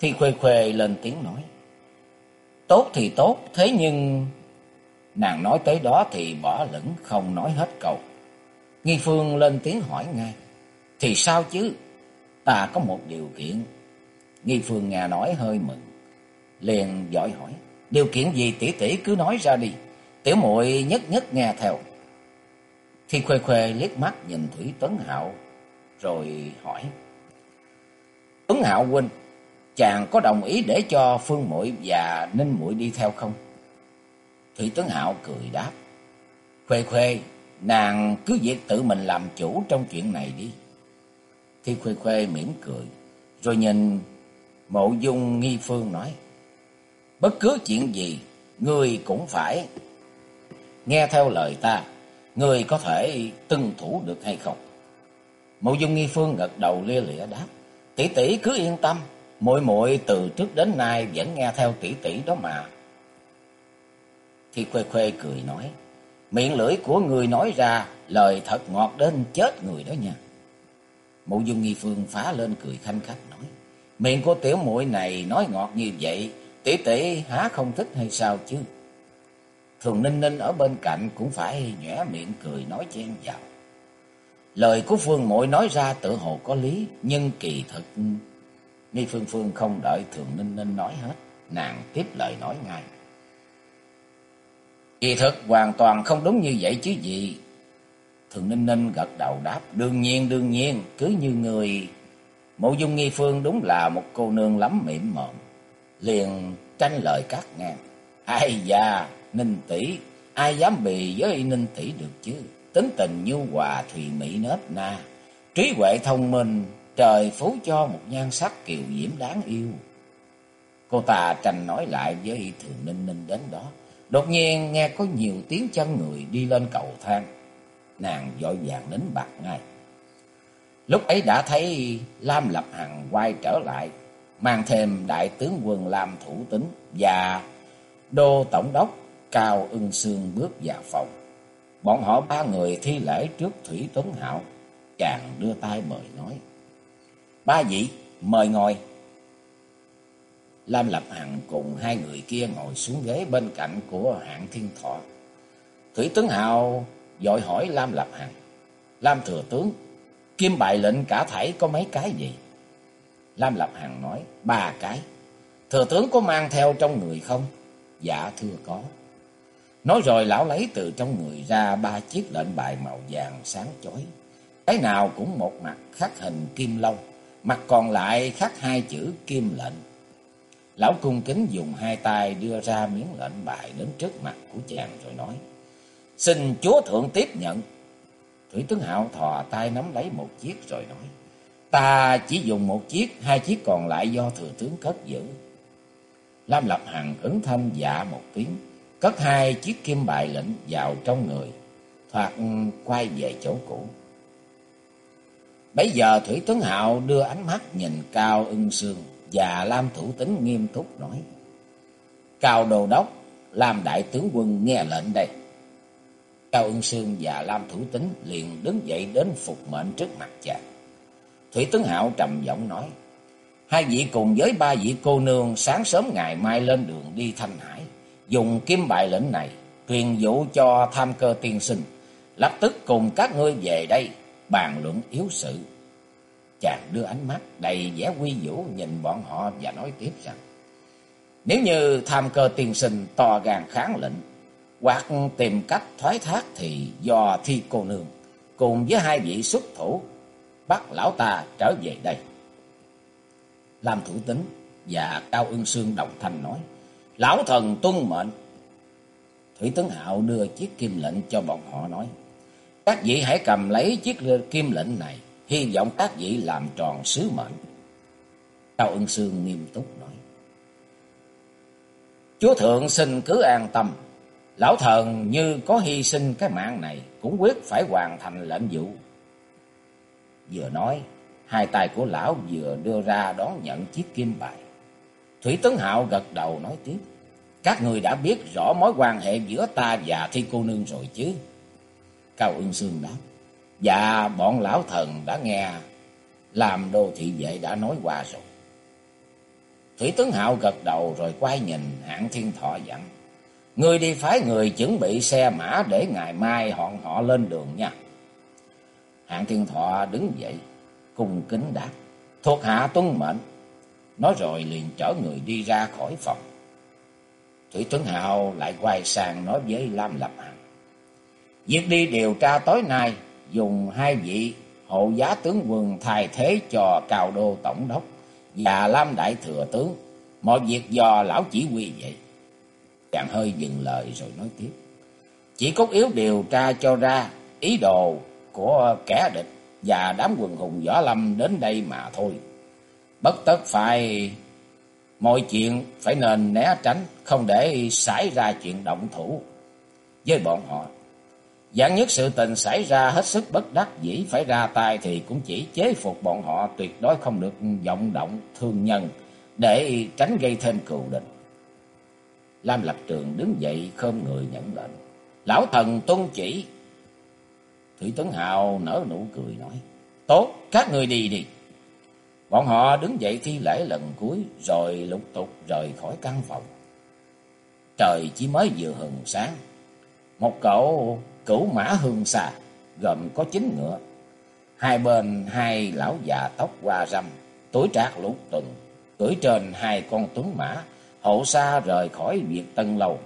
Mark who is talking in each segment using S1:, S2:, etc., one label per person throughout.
S1: Thi khuê khuê lên tiếng nói. Tốt thì tốt, thế nhưng... Nàng nói tới đó thì bỏ lửng không nói hết câu. Nghi Phương lên tiếng hỏi ngay. Thì sao chứ? Ta có một điều kiện. Nghi Phương nghe nói hơi mừng. Liền giỏi hỏi. Điều kiện gì tỷ tỷ cứ nói ra đi. Tiểu muội nhất nhất nghe theo. Thi khuê khuê liếc mắt nhìn Thủy Tuấn Hạo. Rồi hỏi. Tuấn Hạo huynh. Chàng có đồng ý để cho Phương muội và Ninh muội đi theo không? Thủy Tuấn Hạo cười đáp. Khuê khuê, nàng cứ việc tự mình làm chủ trong chuyện này đi. Thi Khuê Khuê mỉm cười, rồi nhìn Mộ Dung Nghi Phương nói. Bất cứ chuyện gì, người cũng phải nghe theo lời ta. Người có thể tuân thủ được hay không? Mộ Dung Nghi Phương gật đầu lia lịa đáp. Tỷ tỷ cứ yên tâm, mỗi mỗi từ trước đến nay vẫn nghe theo tỷ tỷ đó mà. Thi Khuê Khuê cười nói. Miệng lưỡi của người nói ra lời thật ngọt đến chết người đó nha. Mộ dung nghi phương phá lên cười khanh khách nói. Miệng của tiểu muội này nói ngọt như vậy, tỷ tỷ há không thích hay sao chứ? Thường ninh ninh ở bên cạnh cũng phải nhẽ miệng cười nói chen vào. Lời của Phương muội nói ra tự hồ có lý, nhưng kỳ thực... Nghi Phương Phương không đợi Thường Ninh Ninh nói hết, nàng tiếp lời nói ngay. Kỳ thực hoàn toàn không đúng như vậy chứ gì. Thường Ninh Ninh gật đầu đáp. Đương nhiên, đương nhiên, cứ như người... Mộ dung nghi phương đúng là một cô nương lắm mỉm mộm. Liền tranh lời cắt ngang. Ai da, Ninh tỷ ai dám bì với Ninh tỷ được chứ. Tính tình nhu hòa, thùy mỹ nết na. Trí huệ thông minh, trời phú cho một nhan sắc kiều diễm đáng yêu. Cô ta tranh nói lại với Thường Ninh Ninh đến đó. Đột nhiên nghe có nhiều tiếng chân người đi lên cầu thang. Nàng vội vàng đến bạc ngay. Lúc ấy đã thấy Lam Lập Hằng quay trở lại, mang thêm đại tướng quân Lam Thủ Tính và đô tổng đốc Cao Ưng Sương bước vào phòng. Bọn họ ba người thi lễ trước Thủy Tuấn Hạo, chàng đưa tay mời nói. Ba vị, mời ngồi. Lam Lập Hằng cùng hai người kia ngồi xuống ghế bên cạnh của hạng thiên thọ. Thủy Tướng Hào dội hỏi Lam Lập Hằng. Lam Thừa Tướng, kim bài lệnh cả thảy có mấy cái gì? Lam Lập Hằng nói, ba cái. Thừa Tướng có mang theo trong người không? Dạ thưa có. Nói rồi lão lấy từ trong người ra ba chiếc lệnh bài màu vàng sáng chói. Cái nào cũng một mặt khắc hình kim long, mặt còn lại khắc hai chữ kim lệnh. Lão cung kính dùng hai tay đưa ra miếng lệnh bài đến trước mặt của chàng rồi nói. Xin chúa thượng tiếp nhận. Thủy tướng hạo thò tay nắm lấy một chiếc rồi nói. Ta chỉ dùng một chiếc, hai chiếc còn lại do thừa tướng cất giữ. Lam Lập Hằng ứng thanh dạ một tiếng, cất hai chiếc kim bài lệnh vào trong người, thoạt quay về chỗ cũ. Bây giờ Thủy Tuấn Hạo đưa ánh mắt nhìn Cao ưng sương và Lam Thủ Tính nghiêm túc nói. Cao Đồ Đốc, Lam Đại Tướng Quân nghe lệnh đây. Cao Ưng Sương và Lam Thủ Tính liền đứng dậy đến phục mệnh trước mặt chàng. Thủy Tướng Hạo trầm giọng nói. Hai vị cùng với ba vị cô nương sáng sớm ngày mai lên đường đi Thanh Hải. Dùng kim bài lệnh này truyền dụ cho tham cơ tiên sinh. Lập tức cùng các ngươi về đây bàn luận yếu sự. Chàng đưa ánh mắt đầy vẻ quy vũ nhìn bọn họ và nói tiếp rằng, Nếu như tham cơ tiên sinh to gan kháng lệnh, Hoặc tìm cách thoái thác thì do thi cô nương Cùng với hai vị xuất thủ, Bắt lão ta trở về đây. Lam Thủ Tính và Cao Ưng Sương đồng thanh nói, Lão thần tuân mệnh. Thủy Tấn Hạo đưa chiếc kim lệnh cho bọn họ nói các vị hãy cầm lấy chiếc kim lệnh này hy vọng các vị làm tròn sứ mệnh. Cao ưng sương nghiêm túc nói. Chúa thượng xin cứ an tâm. Lão thần như có hy sinh cái mạng này cũng quyết phải hoàn thành lệnh vụ. Vừa nói, hai tay của lão vừa đưa ra đón nhận chiếc kim bài. Thủy Tấn Hạo gật đầu nói tiếp. Các người đã biết rõ mối quan hệ giữa ta và thi cô nương rồi chứ? Cao ưng sương đáp. Dạ bọn lão thần đã nghe Làm đô thị vệ đã nói qua rồi Thủy tướng Hạo gật đầu rồi quay nhìn hạng thiên thọ dặn. Người đi phái người chuẩn bị xe mã để ngày mai họn họ lên đường nha. Hạng thiên thọ đứng dậy, cung kính đáp. Thuộc hạ tuân mệnh. Nói rồi liền chở người đi ra khỏi phòng. Thủy tướng Hạo lại quay sang nói với Lam Lập Hằng. Việc đi điều tra tối nay dùng hai vị hộ giá tướng quân thay thế cho cao đô tổng đốc và Lam đại thừa tướng. Mọi việc do lão chỉ huy vậy. Chàng hơi dừng lời rồi nói tiếp. Chỉ cốt yếu điều tra cho ra ý đồ của kẻ địch và đám quần hùng võ lâm đến đây mà thôi. Bất tất phải mọi chuyện phải nên né tránh, không để xảy ra chuyện động thủ với bọn họ. Dạng nhất sự tình xảy ra hết sức bất đắc dĩ phải ra tay thì cũng chỉ chế phục bọn họ tuyệt đối không được vọng động thương nhân để tránh gây thêm cừu địch. Lam Lập Trường đứng dậy khom người nhận lệnh. Lão thần tuân chỉ. Thủy Tuấn Hào nở nụ cười nói. Tốt, các người đi đi. Bọn họ đứng dậy thi lễ lần cuối rồi lục tục rời khỏi căn phòng. Trời chỉ mới vừa hừng sáng. Một cậu cửu mã hương xà gồm có chín ngựa. Hai bên hai lão già tóc hoa râm, tuổi trạc lũ tuần, cưỡi trên hai con tuấn mã, hộ xa rời khỏi Việt Tân Lâu,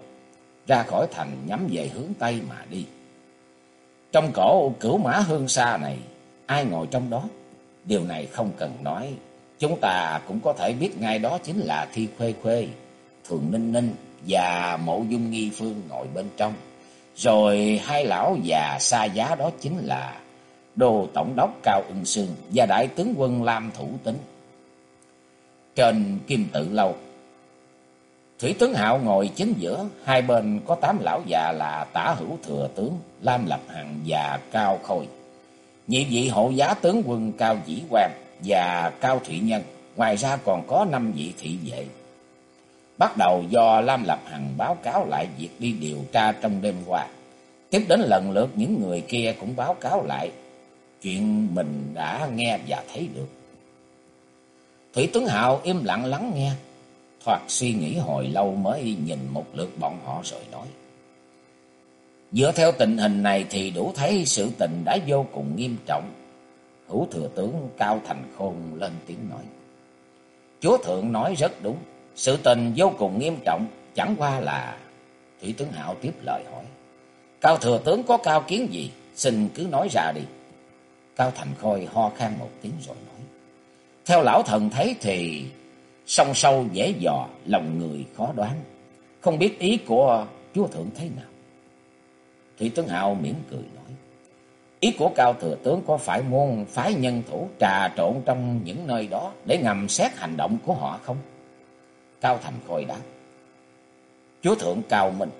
S1: ra khỏi thành nhắm về hướng Tây mà đi. Trong cổ cửu mã hương xa này, ai ngồi trong đó? Điều này không cần nói, chúng ta cũng có thể biết ngay đó chính là Thi Khuê Khuê, Thường Ninh Ninh và Mộ Dung Nghi Phương ngồi bên trong. Rồi hai lão già xa giá đó chính là Đô Tổng đốc Cao Ưng Sương và Đại tướng quân Lam Thủ Tính. Trên Kim Tự Lâu, Thủy tướng Hạo ngồi chính giữa, hai bên có tám lão già là Tả Hữu Thừa Tướng, Lam Lập Hằng và Cao Khôi. Nhị vị hộ giá tướng quân Cao Dĩ Quang và Cao Thụy Nhân, ngoài ra còn có năm vị thị vệ. Bắt đầu do Lam Lập Hằng báo cáo lại việc đi điều tra trong đêm qua. Tiếp đến lần lượt những người kia cũng báo cáo lại chuyện mình đã nghe và thấy được. Thủy Tuấn Hạo im lặng lắng nghe, thoạt suy nghĩ hồi lâu mới nhìn một lượt bọn họ rồi nói. Dựa theo tình hình này thì đủ thấy sự tình đã vô cùng nghiêm trọng. Hữu thừa tướng Cao Thành Khôn lên tiếng nói. Chúa Thượng nói rất đúng. Sự tình vô cùng nghiêm trọng. Chẳng qua là... Thủy tướng Hạo tiếp lời hỏi. Cao thừa tướng có cao kiến gì? Xin cứ nói ra đi. Cao Thành Khôi ho khan một tiếng rồi nói. Theo lão thần thấy thì... Sông sâu dễ dò, lòng người khó đoán. Không biết ý của chúa thượng thế nào. Thủy tướng Hạo mỉm cười nói. Ý của Cao Thừa Tướng có phải muốn phái nhân thủ trà trộn trong những nơi đó để ngầm xét hành động của họ không? Cao Thành Khôi đáp. Chúa Thượng Cao Minh,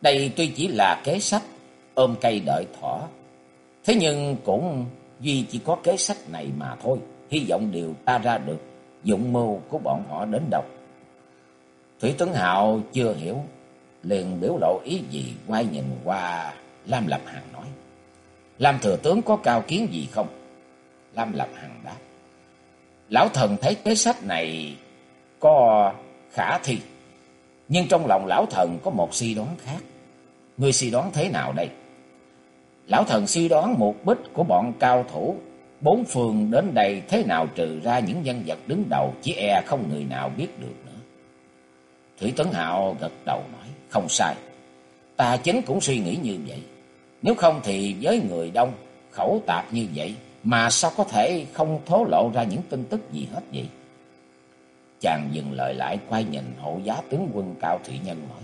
S1: đây tuy chỉ là kế sách ôm cây đợi thỏ. Thế nhưng cũng duy chỉ có kế sách này mà thôi. Hy vọng điều ta ra được dụng mưu của bọn họ đến đâu. Thủy Tuấn Hạo chưa hiểu, liền biểu lộ ý gì quay nhìn qua Lam Lập Hằng nói. Lam thừa tướng có cao kiến gì không? Lam Lập Hằng đáp. Lão thần thấy kế sách này có khả thi. Nhưng trong lòng lão thần có một suy đoán khác. Ngươi suy đoán thế nào đây? Lão thần suy đoán một bích của bọn cao thủ bốn phương đến đây thế nào trừ ra những nhân vật đứng đầu chỉ e không người nào biết được nữa. Thủy Tấn Hạo gật đầu nói, không sai. Ta chính cũng suy nghĩ như vậy. Nếu không thì với người đông, khẩu tạp như vậy, mà sao có thể không thố lộ ra những tin tức gì hết vậy? Chàng dừng lời lại quay nhìn hộ giá tướng quân Cao Thủy Nhân nói.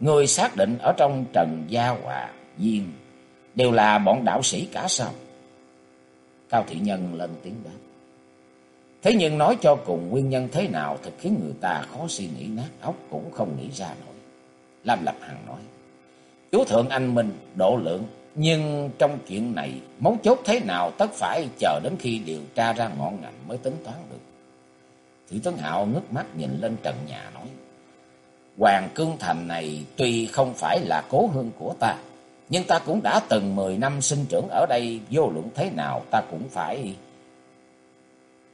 S1: Người xác định ở trong Trần Gia Hòa, Viên đều là bọn đạo sĩ cả sao? Cao Thị Nhân lên tiếng đáp. Thế nhưng nói cho cùng nguyên nhân thế nào thật khiến người ta khó suy nghĩ nát óc cũng không nghĩ ra nổi. Lam Lập Hằng nói. Chú Thượng Anh Minh độ lượng nhưng trong chuyện này mấu chốt thế nào tất phải chờ đến khi điều tra ra ngọn ngành mới tính toán được. Thủy Tấn Hạo ngước mắt nhìn lên trần nhà nói. Hoàng Cương Thành này tuy không phải là cố hương của ta, nhưng ta cũng đã từng mười năm sinh trưởng ở đây vô luận thế nào ta cũng phải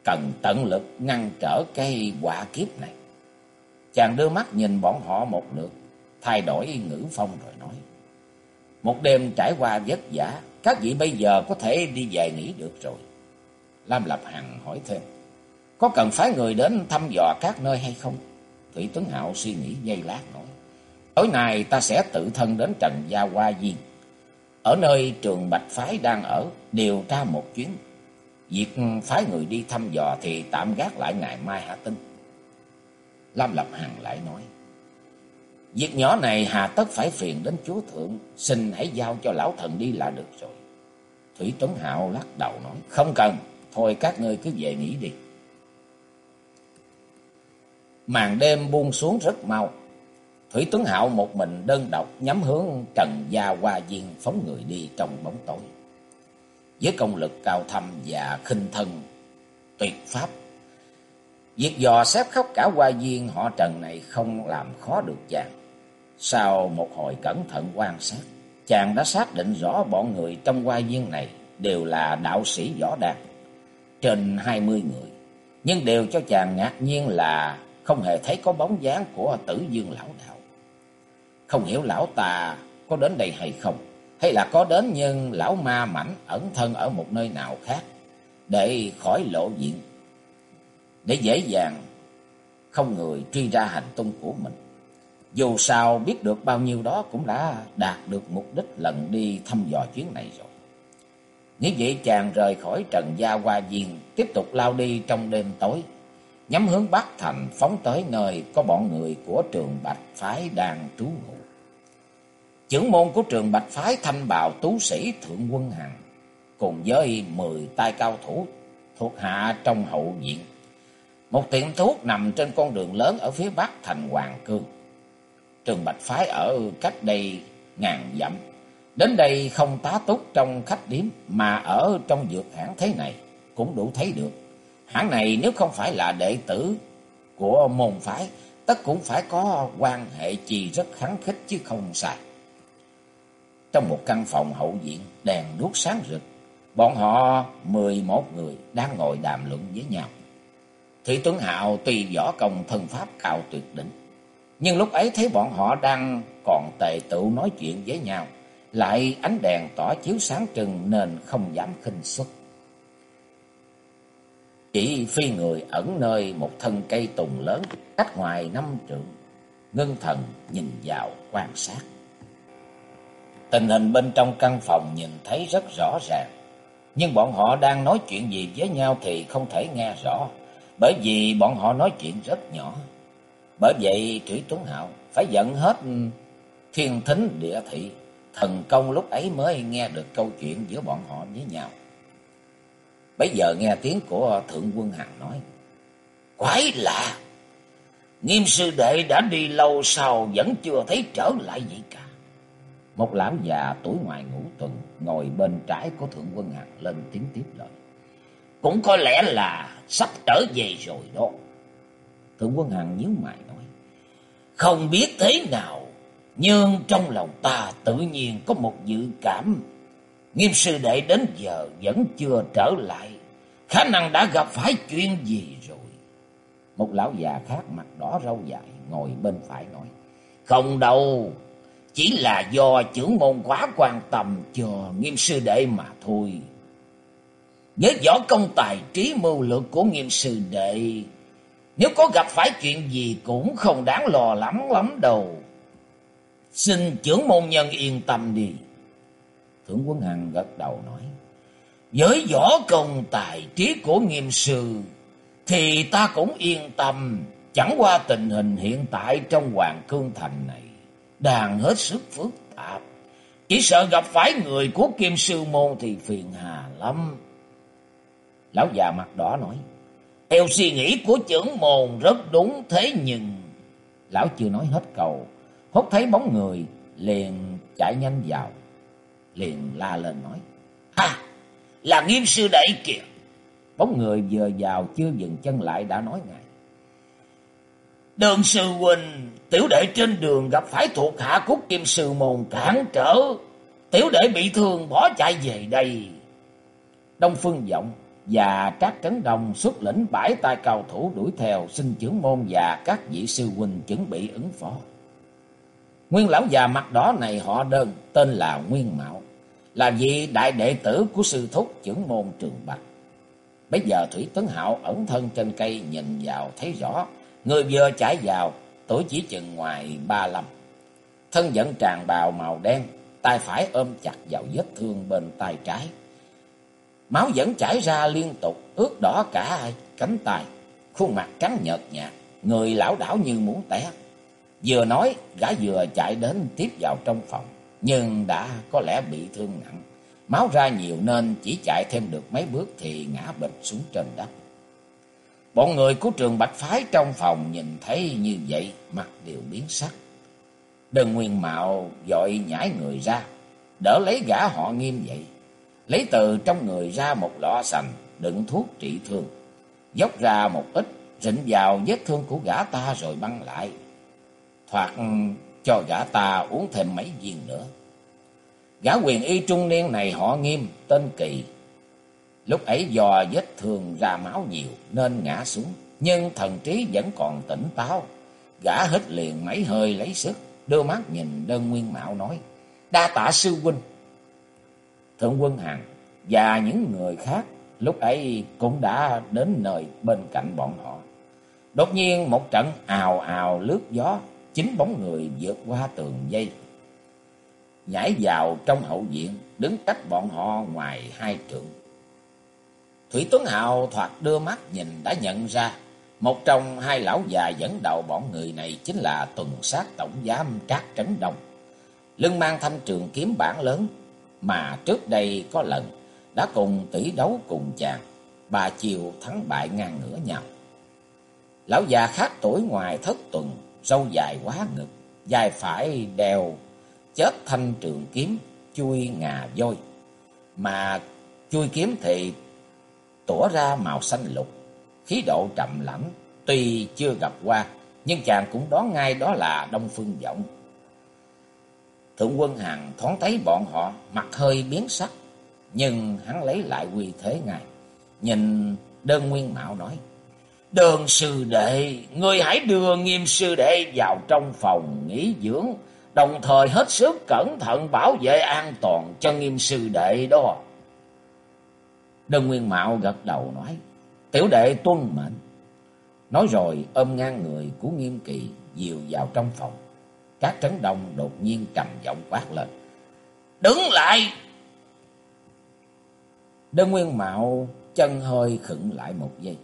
S1: cần tận lực ngăn trở cái quả kiếp này. Chàng đưa mắt nhìn bọn họ một lượt, thay đổi ngữ phong rồi nói. Một đêm trải qua vất vả, các vị bây giờ có thể đi về nghỉ được rồi. Lam Lập Hằng hỏi thêm, có cần phái người đến thăm dò các nơi hay không? Thủy Tuấn Hạo suy nghĩ giây lát nói, tối nay ta sẽ tự thân đến Trần Gia Hoa Viên. Ở nơi trường Bạch Phái đang ở, điều tra một chuyến. Việc phái người đi thăm dò thì tạm gác lại ngày mai hạ tinh. Lam Lập Hằng lại nói, Việc nhỏ này hà tất phải phiền đến chúa thượng, xin hãy giao cho lão thần đi là được rồi. Thủy Tuấn Hạo lắc đầu nói, không cần, thôi các ngươi cứ về nghỉ đi. Màn đêm buông xuống rất mau. Thủy Tuấn Hạo một mình đơn độc nhắm hướng Trần Gia Hoa Viên phóng người đi trong bóng tối. Với công lực cao thâm và khinh thân tuyệt pháp, việc dò xếp khắp cả Hoa Viên họ Trần này không làm khó được chàng. Sau một hồi cẩn thận quan sát, chàng đã xác định rõ bọn người trong Hoa Viên này đều là đạo sĩ võ đàn, trên hai mươi người. Nhưng đều cho chàng ngạc nhiên là không hề thấy có bóng dáng của tử dương lão đạo. Không hiểu lão ta có đến đây hay không, hay là có đến nhưng lão ma mảnh ẩn thân ở một nơi nào khác, để khỏi lộ diện, để dễ dàng không người truy ra hành tung của mình. Dù sao biết được bao nhiêu đó cũng đã đạt được mục đích lần đi thăm dò chuyến này rồi. Nghĩ vậy chàng rời khỏi Trần Gia Hoa Viên, tiếp tục lao đi trong đêm tối, nhắm hướng Bắc Thành phóng tới nơi có bọn người của trường Bạch Phái đang trú ngụ. Chưởng môn của trường Bạch Phái thanh bào tú sĩ Thượng Quân Hằng, cùng với mười tay cao thủ thuộc hạ trong hậu viện. Một tiệm thuốc nằm trên con đường lớn ở phía Bắc thành Hoàng Cương. Trường Bạch Phái ở cách đây ngàn dặm. Đến đây không tá túc trong khách điếm mà ở trong dược hãng thế này cũng đủ thấy được. Hãng này nếu không phải là đệ tử của môn phái, tất cũng phải có quan hệ chi rất kháng khích chứ không sai. Trong một căn phòng hậu viện, đèn đuốc sáng rực, bọn họ mười một người đang ngồi đàm luận với nhau. Thủy Tuấn Hạo tùy võ công thân pháp cao tuyệt đỉnh, nhưng lúc ấy thấy bọn họ đang còn tề tựu nói chuyện với nhau, lại ánh đèn tỏ chiếu sáng trừng nên không dám khinh xuất. Chỉ phi người ẩn nơi một thân cây tùng lớn, cách ngoài năm trượng, ngưng thần nhìn vào quan sát. Tình hình bên trong căn phòng nhìn thấy rất rõ ràng, nhưng bọn họ đang nói chuyện gì với nhau thì không thể nghe rõ, bởi vì bọn họ nói chuyện rất nhỏ. Bởi vậy Thủy Tuấn Hạo phải dẫn hết thiên thính địa thị, thần công lúc ấy mới nghe được câu chuyện giữa bọn họ với nhau. Bây giờ nghe tiếng của Thượng Quân Hằng nói, Quái lạ, nghiêm sư đệ đã đi lâu sau vẫn chưa thấy trở lại vậy cả. Một lão già tuổi ngoài ngũ tuần ngồi bên trái của Thượng Quân Hằng lên tiếng tiếp lời. Cũng có lẽ là sắp trở về rồi đó. Thượng Quân Hằng nhíu mày nói. Không biết thế nào, nhưng trong lòng ta tự nhiên có một dự cảm. Nghiêm sư đệ đến giờ vẫn chưa trở lại. Khả năng đã gặp phải chuyện gì rồi. Một lão già khác mặt đỏ râu dài ngồi bên phải nói. Không đâu, chỉ là do trưởng môn quá quan tâm cho nghiêm sư đệ mà thôi. Với võ công tài trí mưu lược của nghiêm sư đệ, nếu có gặp phải chuyện gì cũng không đáng lo lắm lắm đâu. Xin trưởng môn nhân yên tâm đi. Thượng quân Hằng gật đầu nói. Với võ công tài trí của nghiêm sư, thì ta cũng yên tâm. Chẳng qua tình hình hiện tại trong Hoàng Cương Thành này, đang hết sức phức tạp. Chỉ sợ gặp phải người của kim sư môn thì phiền hà lắm. Lão già mặt đỏ nói. Theo suy nghĩ của trưởng môn rất đúng thế nhưng... Lão chưa nói hết câu. Hốt thấy bóng người liền chạy nhanh vào. Liền la lên nói. Ha! Là nghiêm sư đệ kìa! Bóng người vừa vào chưa dừng chân lại đã nói ngay. Đường sư huynh, tiểu đệ trên đường gặp phải thuộc hạ của kim sư môn cản trở. Tiểu đệ bị thương bỏ chạy về đây. Đông Phương Vọng và các Trấn đồng xuất lĩnh bãi tay cao thủ đuổi theo xin trưởng môn và các vị sư huynh chuẩn bị ứng phó. Nguyên lão già mặt đỏ này họ đơn tên là Nguyên Mạo, là vị đại đệ tử của sư thúc trưởng môn Trường Bạch. Bây giờ Thủy tấn Hạo ẩn thân trên cây nhìn vào thấy rõ, người vừa chạy vào, tuổi chỉ chừng ngoài ba lăm. Thân dẫn tràn bào màu đen, tay phải ôm chặt vào vết thương bên tay trái. Máu vẫn chảy ra liên tục, ướt đỏ cả cánh tay, khuôn mặt trắng nhợt nhạt, người lão đảo như muốn té. Vừa nói, gã vừa chạy đến tiếp vào trong phòng, nhưng đã có lẽ bị thương nặng. Máu ra nhiều nên chỉ chạy thêm được mấy bước thì ngã bịch xuống trên đất. Bọn người của trường Bạch Phái trong phòng nhìn thấy như vậy, mặt đều biến sắc. Đơn Nguyên Mạo dội nhảy người ra, đỡ lấy gã họ nghiêm vậy. Lấy từ trong người ra một lọ sành, đựng thuốc trị thương. Dốc ra một ít, rịnh vào vết thương của gã ta rồi băng lại. Thoạt cho gã ta uống thêm mấy viên nữa. Gã quyền y trung niên này họ nghiêm, tên Kỳ. Lúc ấy do vết thương ra máu nhiều nên ngã xuống, nhưng thần trí vẫn còn tỉnh táo. Gã hít liền mấy hơi lấy sức, đưa mắt nhìn đơn nguyên mạo nói, đa tạ sư huynh. Thượng quân Hằng và những người khác lúc ấy cũng đã đến nơi bên cạnh bọn họ. Đột nhiên một trận ào ào lướt gió, chính bóng người vượt qua tường dây. Nhảy vào trong hậu viện, đứng cách bọn họ ngoài hai trượng. Thủy Tuấn Hào thoạt đưa mắt nhìn đã nhận ra, một trong hai lão già dẫn đầu bọn người này chính là tuần sát tổng giám Trác Trấn Đông. Lưng mang thanh trường kiếm bản lớn, mà trước đây có lần đã cùng tỷ đấu cùng chàng, ba chiều thắng bại ngang ngửa nhau. Lão già khác tuổi ngoài thất tuần, râu dài quá ngực, dài phải đèo, chết thanh trường kiếm, chui ngà voi. Mà chui kiếm thì tỏa ra màu xanh lục, khí độ trầm lãnh, tuy chưa gặp qua, nhưng chàng cũng đoán ngay đó là Đông Phương Vọng. Thượng quân Hằng thoáng thấy bọn họ mặt hơi biến sắc, nhưng hắn lấy lại quy thế ngài Nhìn đơn nguyên mạo nói, Đường sư đệ, người hãy đưa nghiêm sư đệ vào trong phòng nghỉ dưỡng, đồng thời hết sức cẩn thận bảo vệ an toàn cho nghiêm sư đệ đó. Đơn Nguyên Mạo gật đầu nói, tiểu đệ tuân mệnh. Nói rồi ôm ngang người của nghiêm kỳ dìu vào trong phòng. Các trấn đông đột nhiên trầm giọng quát lên. Đứng lại! Đơn Nguyên Mạo chân hơi khựng lại một giây.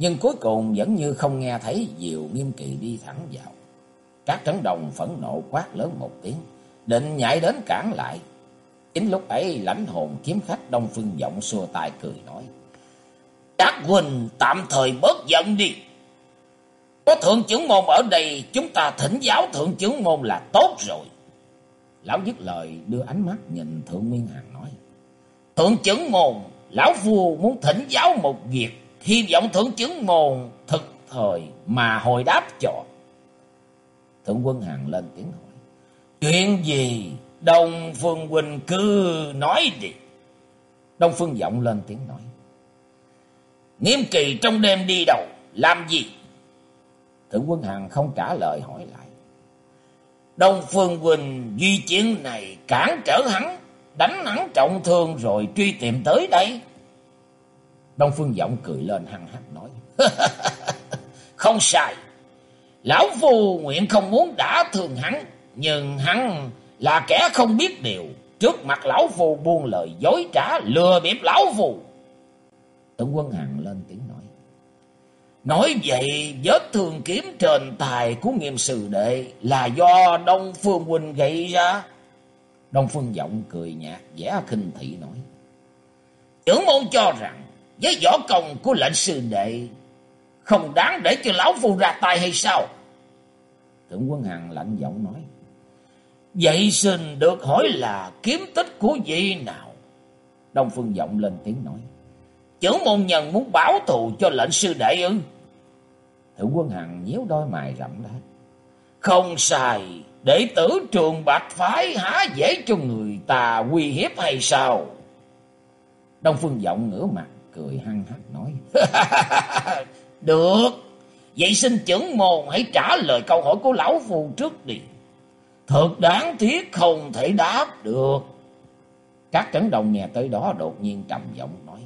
S1: Nhưng cuối cùng vẫn như không nghe thấy diều nghiêm kỳ đi thẳng vào. Các trấn đồng phẫn nộ quát lớn một tiếng, định nhảy đến cản lại. Chính lúc ấy lãnh hồn kiếm khách Đông Phương Vọng xua tay cười nói. Các huynh tạm thời bớt giận đi. Có thượng trưởng môn ở đây, chúng ta thỉnh giáo thượng trưởng môn là tốt rồi. Lão dứt lời đưa ánh mắt nhìn Thượng Nguyên Hằng nói. Thượng trưởng môn, lão vua muốn thỉnh giáo một việc, hy vọng thượng chứng mồn thực thời mà hồi đáp cho. Thượng quân hàng lên tiếng hỏi. Chuyện gì? Đông Phương Huynh cứ nói đi. Đông Phương vọng lên tiếng nói. Nghiêm kỳ trong đêm đi đâu? Làm gì? Thượng quân hàng không trả lời hỏi lại. Đông Phương Huynh duy chiến này cản trở hắn, đánh hắn trọng thương rồi truy tìm tới đây. Đông Phương Giọng cười lên hăng hắc nói. không sai. Lão Phu nguyện không muốn đả thương hắn, nhưng hắn là kẻ không biết điều. Trước mặt Lão Phu buông lời dối trá, lừa bịp Lão Phu. Tưởng quân Hằng lên tiếng nói. Nói vậy, vết thương kiếm trên tài của nghiêm sư đệ là do Đông Phương Huynh gây ra. Đông Phương Giọng cười nhạt, vẻ khinh thị nói. Trưởng môn cho rằng, với võ công của lệnh sư đệ, không đáng để cho Lão Phu ra tay hay sao? Thượng quân Hằng lạnh giọng nói. Vậy xin được hỏi là kiếm tích của vị nào? Đông Phương Vọng lên tiếng nói. Chữ môn nhân muốn báo thù cho lệnh sư đệ ư? Thượng quân Hằng nhíu đôi mày rậm ra. Không sai, đệ tử trường bạch phái há dễ cho người ta uy hiếp hay sao? Đông Phương Vọng ngửa mặt, cười hăng hắc nói. Được, vậy xin trưởng môn hãy trả lời câu hỏi của lão phù trước đi. Thật đáng tiếc không thể đáp được. Các trấn đồng nghe tới đó đột nhiên trầm giọng nói.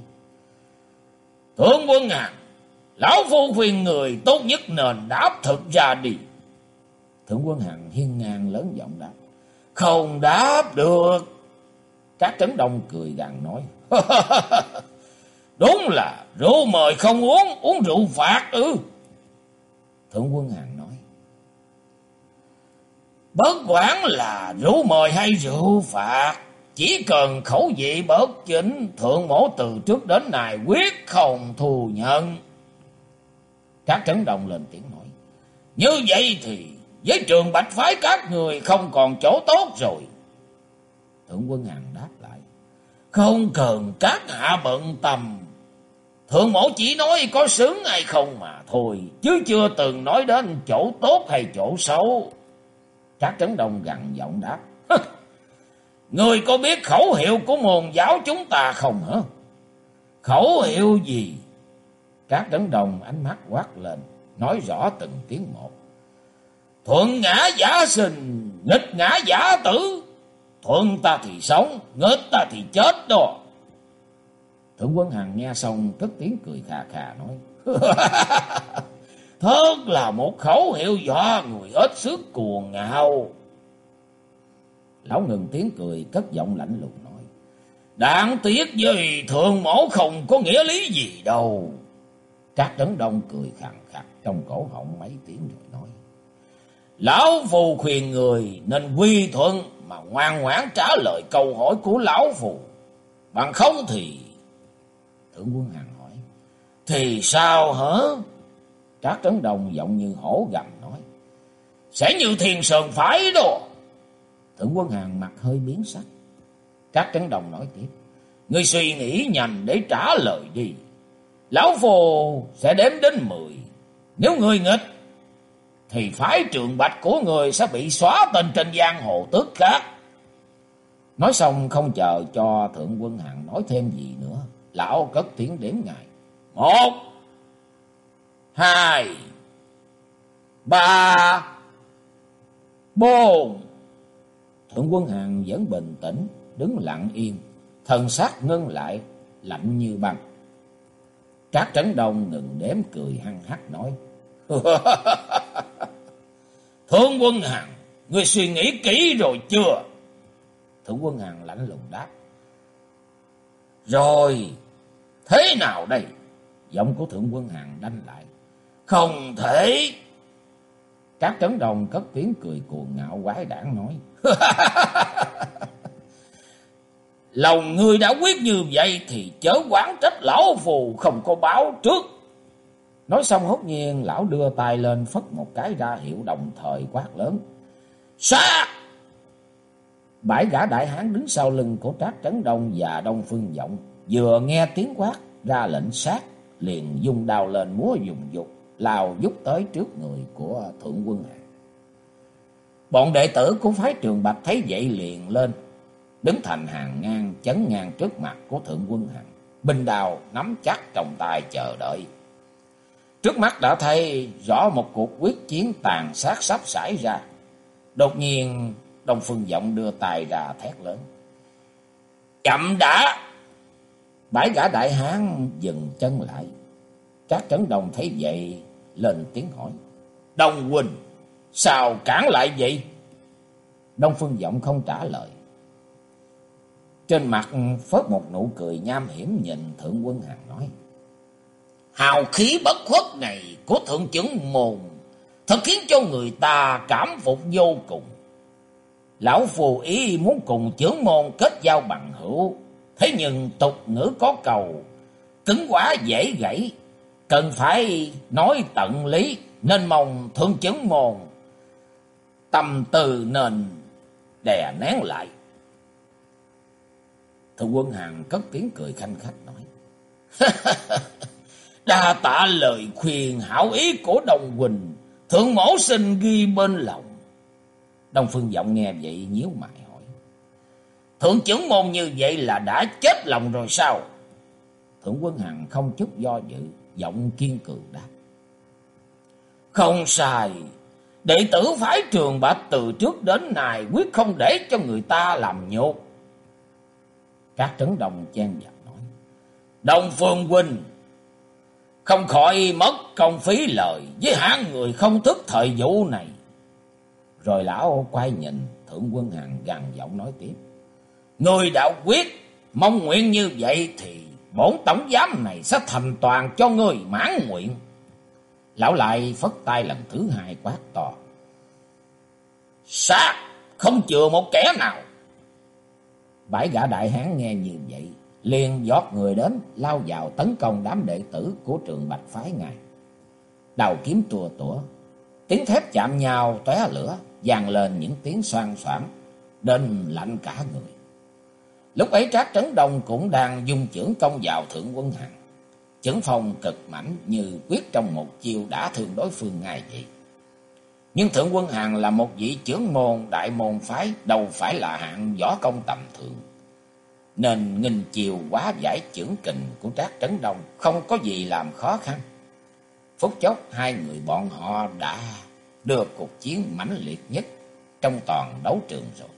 S1: Thượng quân à, lão phu khuyên người tốt nhất nên đáp thật ra đi. Thượng quân Hằng hiên ngang lớn giọng đáp. Không đáp được. Các trấn đông cười gằn nói. Đúng là rượu mời không uống, uống rượu phạt ư. Thượng quân Hằng nói. Bớt quản là rượu mời hay rượu phạt. Chỉ cần khẩu vị bớt chính, thượng mổ từ trước đến nay quyết không thù nhận. Các trấn đồng lên tiếng nói. Như vậy thì với trường bạch phái các người không còn chỗ tốt rồi. Thượng quân Hằng đáp lại. Không cần các hạ bận tâm. Thượng mẫu chỉ nói có sướng hay không mà thôi. Chứ chưa từng nói đến chỗ tốt hay chỗ xấu. Trác trấn đồng gằn giọng đáp. Người có biết khẩu hiệu của môn giáo chúng ta không hả? Khẩu hiệu gì? Trác trấn đồng ánh mắt quát lên. Nói rõ từng tiếng một. Thuận ngã giả sinh, nghịch ngã giả tử. Thuận ta thì sống, nghịch ta thì chết đó. Thượng quân Hằng nghe xong cất tiếng cười khà khà nói. Thật là một khẩu hiệu do người hết sức cuồng ngạo. Lão ngừng tiếng cười cất giọng lạnh lùng nói. Đáng tiếc gì thượng mẫu không có nghĩa lý gì đâu. Các trấn đông cười khàn khặt trong cổ họng mấy tiếng rồi nói. Lão phù khuyên người nên quy thuận mà ngoan ngoãn trả lời câu hỏi của lão phù. Bằng không thì... Thượng quân Hằng hỏi. Thì sao hả? Trác trấn đồng giọng như hổ gầm nói. Sẽ như thiền sơn phải đồ Thượng quân Hằng mặt hơi biến sắc. Trác trấn đồng nói tiếp. Ngươi suy nghĩ nhanh để trả lời đi. Lão phù sẽ đếm đến mười. Nếu người nghịch, thì phái trường bạch của người sẽ bị xóa tên trên giang hồ tức khác. Nói xong không chờ cho Thượng Quân Hằng nói thêm gì nữa. Lão cất tiếng đếm ngài. Một, hai, ba, bốn. Thượng Quân hàng vẫn bình tĩnh, đứng lặng yên. Thần sắc ngưng lại, lạnh như băng. Trác Trấn Đông ngừng đếm cười hăng hắc nói. Thượng quân hàng ngươi suy nghĩ kỹ rồi chưa? Thượng quân hàng lạnh lùng đáp. Rồi, thế nào đây? Giọng của Thượng quân Hằng đanh lại. Không thể. Các trấn đồng cất tiếng cười cuồng ngạo quái đản nói. Lòng ngươi đã quyết như vậy thì chớ quán trách lão phù không có báo trước. Nói xong hốt nhiên, lão đưa tay lên phất một cái ra hiệu đồng thời quát lớn. Sát! Bãi gã đại hán đứng sau lưng của Trác Trấn Đông và Đông Phương Vọng. Vừa nghe tiếng quát ra lệnh sát liền dung đao lên múa dùng dục lao giúp tới trước người của Thượng quân Hạng. Bọn đệ tử của phái trường Bạch thấy vậy liền lên, đứng thành hàng ngang chấn ngang trước mặt của Thượng quân hạng Bình đào nắm chắc trong tay chờ đợi. Trước mắt đã thấy rõ một cuộc quyết chiến tàn sát sắp xảy ra. Đột nhiên Đông Phương Vọng đưa tay ra thét lớn. Chậm đã! Bãi gã đại hán dừng chân lại. Các trấn đồng thấy vậy lên tiếng hỏi. Đông Quỳnh, sao cản lại vậy? Đông Phương Vọng không trả lời. Trên mặt phớt một nụ cười nham hiểm nhìn Thượng Quân Hằng nói. Hào khí bất khuất này của Thượng trưởng môn thật khiến cho người ta cảm phục vô cùng. Lão phù ý muốn cùng trưởng môn kết giao bằng hữu. Thế nhưng tục ngữ có cầu, cứng quá dễ gãy, cần phải nói tận lý, nên mong thượng chứng môn. Tâm từ nên đè nén lại. Thượng quân hàng cất tiếng cười khanh khách nói. Đa tạ lời khuyên hảo ý của Đồng Quỳnh, thượng mẫu xin ghi bên lòng. Đông Phương Vọng nghe vậy nhíu mày. Thượng trưởng môn như vậy là đã chết lòng rồi sao? Thượng Quân Hằng không chút do dự, giọng kiên cường đáp. Không sai, đệ tử phái trường bạch từ trước đến nay quyết không để cho người ta làm nhục. Các trấn đồng chen vào nói. Đồng Phương Huynh, không khỏi mất công phí lời với hạng người không thức thời vụ này. Rồi lão quay nhìn Thượng Quân Hằng gằn giọng nói tiếp. Người đã quyết mong nguyện như vậy thì bổn tổng giám này sẽ thành toàn cho người mãn nguyện. Lão lại phất tay lần thứ hai quát to. Sát, không chừa một kẻ nào. Bãi gã đại hán nghe như vậy, liền giót người đến, lao vào tấn công đám đệ tử của trường Bạch Phái ngài. Đầu kiếm tua tủa, tiếng thép chạm nhau tóe lửa, vang lên những tiếng xoan soảng, đến lạnh cả người. Lúc ấy Trác Trấn Đông cũng đang dung chưởng công vào Thượng Quân Hằng. Chưởng phong cực mảnh như quyết trong một chiêu đã thương đối phương ngay vậy. Nhưng Thượng Quân Hằng là một vị trưởng môn đại môn phái, đâu phải là hạng võ công tầm thường. Nên nghìn chiều quá giải trưởng kình của Trác Trấn Đông không có gì làm khó khăn. Phút chốc hai người bọn họ đã đưa cuộc chiến mãnh liệt nhất trong toàn đấu trường rồi.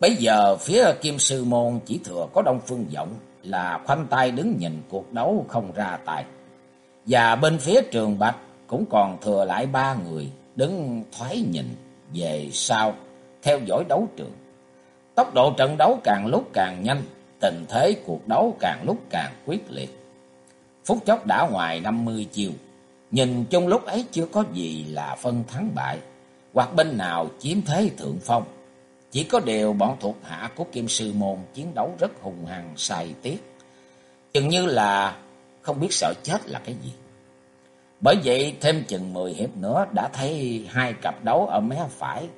S1: Bây giờ phía Kim Sư Môn chỉ thừa có Đông Phương Vọng là khoanh tay đứng nhìn cuộc đấu không ra tài. Và bên phía Trường Bạch cũng còn thừa lại ba người đứng thoái nhìn về sau theo dõi đấu trường. Tốc độ trận đấu càng lúc càng nhanh, tình thế cuộc đấu càng lúc càng quyết liệt. Phút chốc đã ngoài năm mươi chiều, nhìn chung lúc ấy chưa có gì là phân thắng bại, hoặc bên nào chiếm thế thượng phong. Chỉ có điều bọn thuộc hạ của Kim Sư Môn chiến đấu rất hùng hằng, xài tiết. Chừng như là không biết sợ chết là cái gì. Bởi vậy thêm chừng mười hiệp nữa đã thấy hai cặp đấu ở mé phải.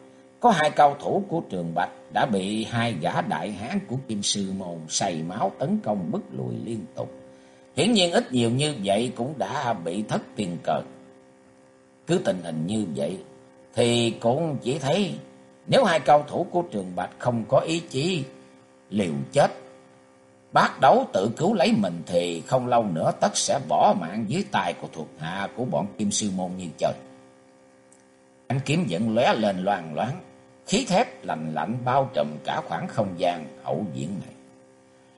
S1: Có hai cao thủ của Trường Bạch đã bị hai gã đại hán của Kim Sư Môn say máu tấn công bức lùi liên tục. Hiển nhiên ít nhiều như vậy cũng đã bị thất tiền cờ. Cứ tình hình như vậy thì cũng chỉ thấy nếu hai cao thủ của Trường Bạch không có ý chí liều chết, bác đấu tự cứu lấy mình thì không lâu nữa tất sẽ bỏ mạng dưới tay của thuộc hạ của bọn Kim Sư Môn như trời. Anh kiếm dẫn lóe lên loàn loáng, khí thép lạnh lạnh bao trùm cả khoảng không gian hậu diễn này.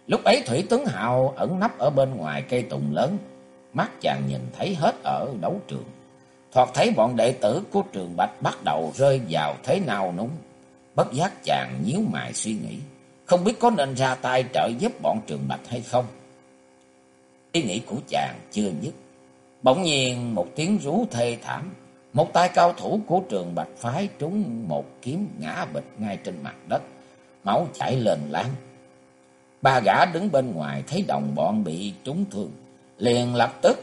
S1: Lúc ấy Thủy tướng hào ẩn nấp ở bên ngoài cây tùng lớn, mắt chàng nhìn thấy hết ở đấu trường. Thoạt thấy bọn đệ tử của trường Bạch bắt đầu rơi vào thế nào núng. Bất giác chàng nhíu mày suy nghĩ. Không biết có nên ra tay trợ giúp bọn trường Bạch hay không. Ý nghĩ của chàng chưa dứt. Bỗng nhiên một tiếng rú thê thảm. Một tay cao thủ của trường Bạch phái trúng một kiếm ngã bịch ngay trên mặt đất. Máu chảy lên lan. Ba gã đứng bên ngoài thấy đồng bọn bị trúng thương. Liền lập tức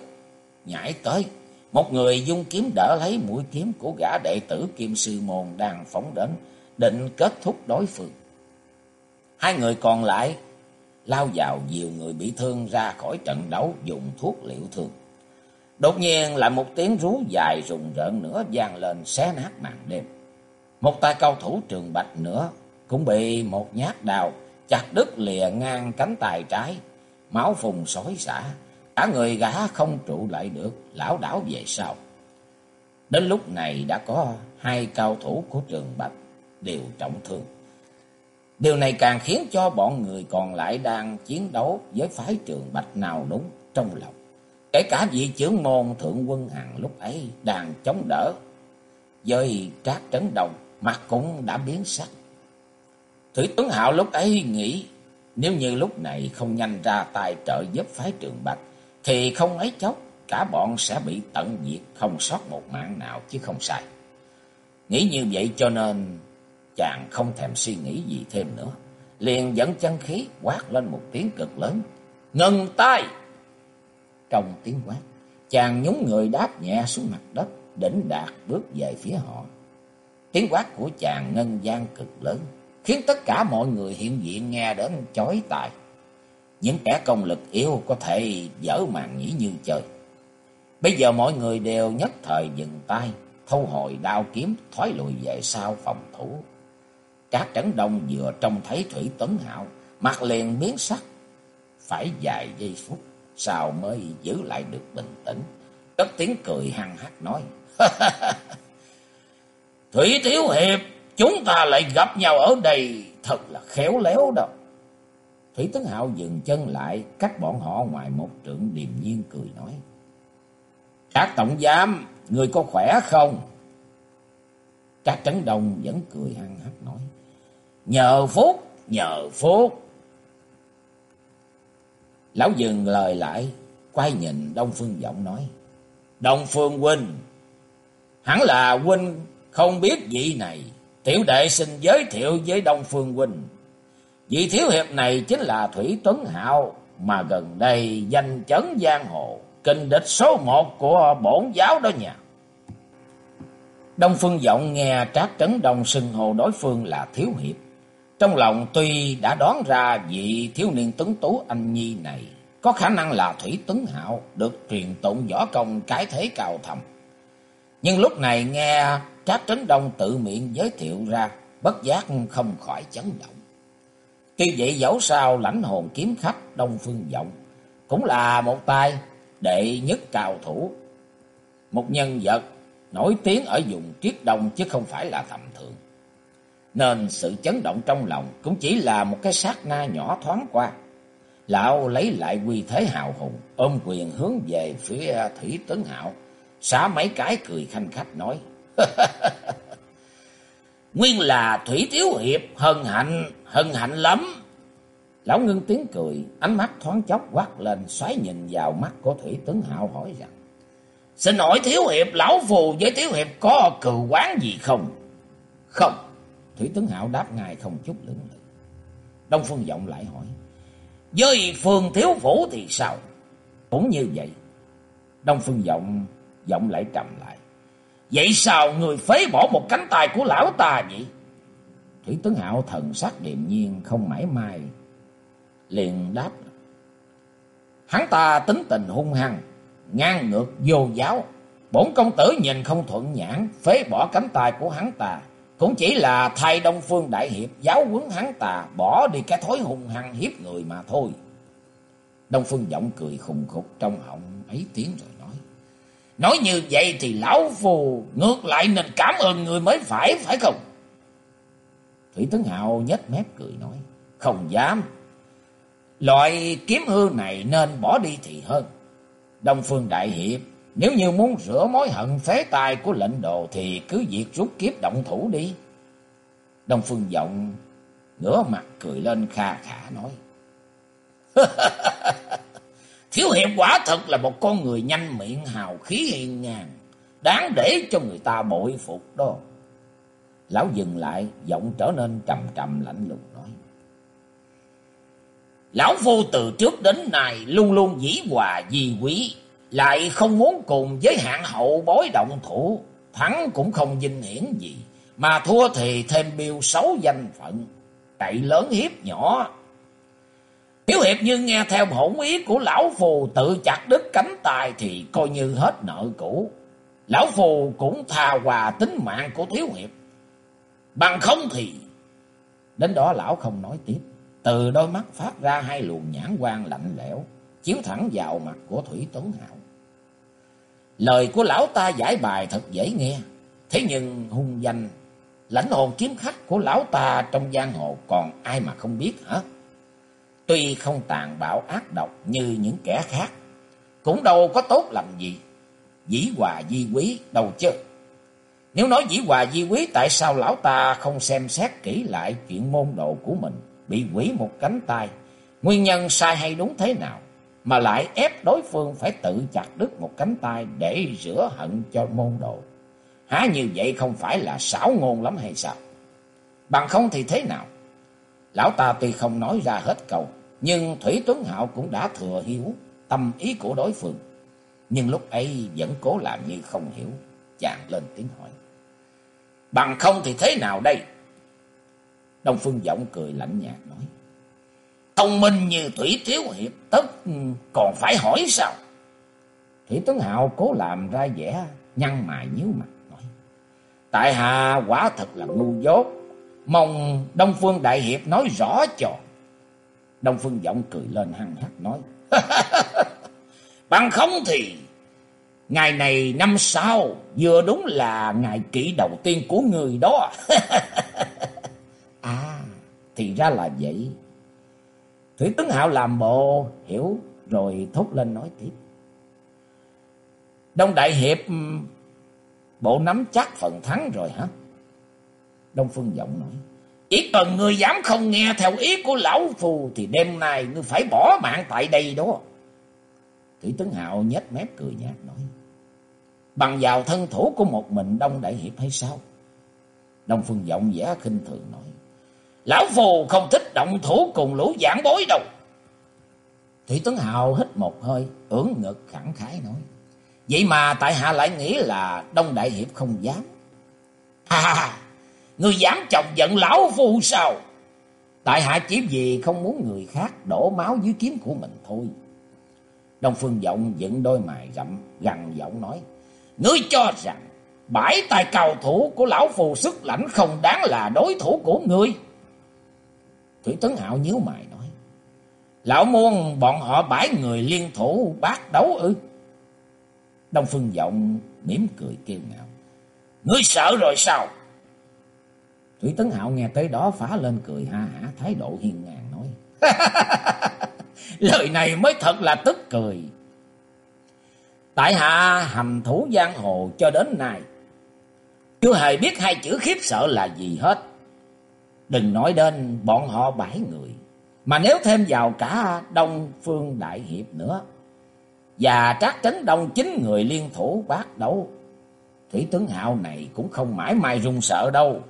S1: nhảy tới một người dung kiếm đỡ lấy mũi kiếm của gã đệ tử Kim Sư Môn đang phóng đến, định kết thúc đối phương. Hai người còn lại lao vào nhiều người bị thương ra khỏi trận đấu dùng thuốc liệu thương. Đột nhiên lại một tiếng rú dài rùng rợn nữa vang lên xé nát màn đêm. Một tay cao thủ trường bạch nữa cũng bị một nhát đào chặt đứt lìa ngang cánh tay trái, máu phùng sói xả, Cả người gã không trụ lại được, lão đảo về sau. Đến lúc này đã có hai cao thủ của trường Bạch đều trọng thương. Điều này càng khiến cho bọn người còn lại đang chiến đấu với phái trường Bạch nào đúng trong lòng. Kể cả vị trưởng môn thượng quân hằng lúc ấy đang chống đỡ. Với trác trấn đồng, mặt cũng đã biến sắc. Thủy Tuấn Hạo lúc ấy nghĩ nếu như lúc này không nhanh ra tay trợ giúp phái trường Bạch thì không ấy chốc cả bọn sẽ bị tận diệt không sót một mạng nào chứ không sai. Nghĩ như vậy cho nên chàng không thèm suy nghĩ gì thêm nữa. Liền dẫn chân khí quát lên một tiếng cực lớn. Ngừng tay! Trong tiếng quát, chàng nhúng người đáp nhẹ xuống mặt đất, đỉnh đạt bước về phía họ. Tiếng quát của chàng ngân gian cực lớn, khiến tất cả mọi người hiện diện nghe đến chói tai. Những kẻ công lực yếu có thể dở màn nhĩ như trời. Bây giờ mọi người đều nhất thời dừng tay, thu hồi đao kiếm, thoái lùi về sau phòng thủ. Các Trấn Đông vừa trông thấy Thủy Tuấn Hạo, mặt liền biến sắc. phải vài giây phút sao mới giữ lại được bình tĩnh. Cất tiếng cười hăng hắc nói. Thủy Thiếu Hiệp, chúng ta lại gặp nhau ở đây thật là khéo léo đâu. Thủy Tấn Hạo dừng chân lại, cách bọn họ ngoài một trượng điềm nhiên cười nói. Các tổng giám, người có khỏe không? Các trấn đông vẫn cười hăng hắc nói. Nhờ phúc, nhờ phúc. Lão dừng lời lại, quay nhìn Đông Phương Giọng nói. Đông Phương Huynh, hẳn là Huynh không biết vị này. Tiểu đệ xin giới thiệu với Đông Phương Huynh. Vị thiếu hiệp này chính là Thủy Tuấn Hạo mà gần đây danh chấn giang hồ, kinh địch số một của bổn giáo đó nha. Đông Phương Vọng nghe Trác Trấn Đông xưng hô đối phương là thiếu hiệp. Trong lòng tuy đã đoán ra vị thiếu niên tuấn tú anh nhi này có khả năng là Thủy Tuấn Hạo được truyền tụng võ công cái thế cao thầm. Nhưng lúc này nghe Trác Trấn Đông tự miệng giới thiệu ra, bất giác không khỏi chấn động. Tuy vậy dẫu sao lãnh hồn kiếm khách Đông Phương Vọng cũng là một tay đệ nhất cao thủ. Một nhân vật nổi tiếng ở vùng Triết Đông chứ không phải là tầm thường. Nên sự chấn động trong lòng cũng chỉ là một cái sát na nhỏ thoáng qua. Lão lấy lại quy thế hào hùng, ôm quyền hướng về phía Thủy Tấn Hạo, xả mấy cái cười khanh khách nói. Nguyên là Thủy Thiếu Hiệp, hân hạnh, hân hạnh lắm. Lão ngưng tiếng cười, ánh mắt thoáng chốc quát lên, xoáy nhìn vào mắt của Thủy Tấn Hạo hỏi rằng. Xin hỏi Thiếu Hiệp, Lão Phù với Thiếu Hiệp có cừu quán gì không? Không. Thủy Tấn Hạo đáp ngài không chút lưỡng lự. Đông Phương Vọng lại hỏi. Với Phương Thiếu Phủ thì sao? Cũng như vậy. Đông Phương Vọng vọng lại trầm lại. Vậy sao người phế bỏ một cánh tay của lão ta vậy? Thủy tướng Hạo thần sắc điềm nhiên không mãi mai. Liền đáp. Hắn ta tính tình hung hăng, ngang ngược vô giáo. Bổn công tử nhìn không thuận nhãn, phế bỏ cánh tay của hắn ta. Cũng chỉ là thay Đông Phương Đại Hiệp giáo huấn hắn ta bỏ đi cái thói hung hăng hiếp người mà thôi. Đông Phương giọng cười khùng khục trong họng ấy tiếng rồi nói. Như vậy thì lão phù ngược lại nên cảm ơn người mới phải, phải không? Thủy Tấn Hạo nhếch mép cười nói. Không dám. Loại kiếm hư này nên bỏ đi thì hơn. Đông Phương Đại Hiệp, nếu như muốn rửa mối hận phế tài của lệnh đồ thì cứ việc rút kiếp động thủ đi. Đông Phương giọng ngửa mặt cười lên kha khả nói. Quả thật là một con người nhanh miệng hào khí hiền ngàn, đáng để cho người ta bội phục đó. Lão dừng lại, giọng trở nên trầm trầm lạnh lùng nói. Lão phu từ trước đến nay luôn luôn dĩ hòa di quý, lại không muốn cùng với hạng hậu bối động thủ, thắng cũng không vinh hiển gì, mà thua thì thêm biêu xấu danh phận, cậy lớn hiếp nhỏ. Tiểu hiệp như nghe theo hỗn ý của lão phù tự chặt đứt cánh tài thì coi như hết nợ cũ. Lão phù cũng tha hòa tính mạng của thiếu hiệp. Bằng không thì... Đến đó lão không nói tiếp. Từ đôi mắt phát ra hai luồng nhãn quang lạnh lẽo, chiếu thẳng vào mặt của Thủy Tuấn Hạo. Lời của lão ta giải bài thật dễ nghe, thế nhưng hung danh, lãnh hồn kiếm khách của lão ta trong giang hồ còn ai mà không biết hả? Tuy không tàn bạo ác độc như những kẻ khác, cũng đâu có tốt lành gì. Dĩ hòa di quý đâu chứ. Nếu nói dĩ hòa di quý tại sao lão ta không xem xét kỹ lại chuyện môn đồ của mình bị quỷ một cánh tay, nguyên nhân sai hay đúng thế nào, mà lại ép đối phương phải tự chặt đứt một cánh tay để rửa hận cho môn đồ. Há như vậy không phải là xảo ngôn lắm hay sao? Bằng không thì thế nào? Lão ta tuy không nói ra hết câu, nhưng Thủy Tuấn Hạo cũng đã thừa hiểu tâm ý của đối phương. Nhưng lúc ấy vẫn cố làm như không hiểu, chàng lên tiếng hỏi. Bằng không thì thế nào đây? Đông Phương giọng cười lạnh nhạt nói. Thông minh như Thủy Thiếu Hiệp tất ừ, còn phải hỏi sao? Thủy Tuấn Hạo cố làm ra vẻ nhăn mày nhíu mặt nói. Tại hạ quả thật là ngu dốt. Mong Đông Phương Đại Hiệp nói rõ cho. Đông Phương Giọng cười lên hăng hắc nói. Bằng không thì ngày này năm sau vừa đúng là ngày kỷ đầu tiên của người đó. à, thì ra là vậy. Thủy Tấn Hạo làm bộ hiểu rồi thốt lên nói tiếp. Đông Đại Hiệp bộ nắm chắc phần thắng rồi hả? Đông Phương Giọng nói. Chỉ cần ngươi dám không nghe theo ý của lão phù thì đêm nay ngươi phải bỏ mạng tại đây đó. Thủy Tướng Hạo nhếch mép cười nhạt nói. Bằng vào thân thủ của một mình Đông Đại Hiệp hay sao? Đông Phương Giọng giả khinh thường nói. Lão phù không thích động thủ cùng lũ giảng bối đâu. Thủy Tấn Hào hít một hơi, ưỡn ngực khẳng khái nói. Vậy mà tại hạ lại nghĩ là Đông Đại Hiệp không dám. Ha ha Ngươi dám chọc giận lão phu sao? Tại hạ chỉ vì không muốn người khác đổ máu dưới kiếm của mình thôi. Đông Phương Vọng dựng đôi mày rậm, gằn giọng nói. Ngươi cho rằng bãi tài cầu thủ của lão phù sức lãnh không đáng là đối thủ của ngươi. Thủy Tấn Hạo nhíu mày nói. Lão muôn bọn họ bãi người liên thủ bát đấu ư? Đông Phương Vọng mỉm cười kêu ngạo. Ngươi sợ rồi sao? Thủy Tấn Hạo nghe tới đó phá lên cười ha hả, thái độ hiền ngang nói. Lời này mới thật là tức cười. Tại hạ hầm thủ giang hồ cho đến nay. Chưa hề biết hai chữ khiếp sợ là gì hết. Đừng nói đến bọn họ bảy người. Mà nếu thêm vào cả Đông Phương Đại Hiệp nữa. Và Trác Trấn Đông chín người liên thủ bát đấu. Thủy tướng hạo này cũng không mãi mai run sợ đâu.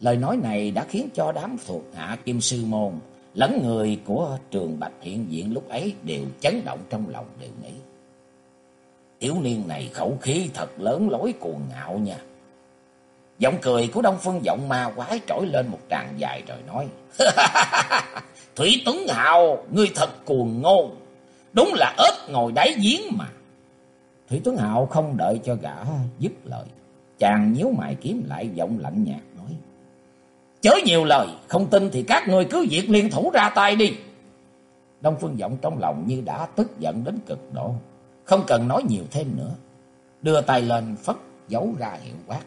S1: Lời nói này đã khiến cho đám thuộc hạ Kim Sư Môn lẫn người của trường Bạch hiện diện lúc ấy đều chấn động trong lòng đều nghĩ. Tiểu niên này khẩu khí thật lớn lối cuồng ngạo nha. Giọng cười của Đông Phương giọng ma quái trỗi lên một tràng dài rồi nói. Thủy Tuấn Hào, ngươi thật cuồng ngôn. Đúng là ếch ngồi đáy giếng mà. Thủy Tuấn Hào không đợi cho gã dứt lời. Chàng nhíu mày kiếm lại giọng lạnh nhạt. Chớ nhiều lời, không tin thì các người cứ việc liên thủ ra tay đi. Đông Phương vọng trong lòng như đã tức giận đến cực độ. Không cần nói nhiều thêm nữa. Đưa tay lên phất giấu ra hiệu quát.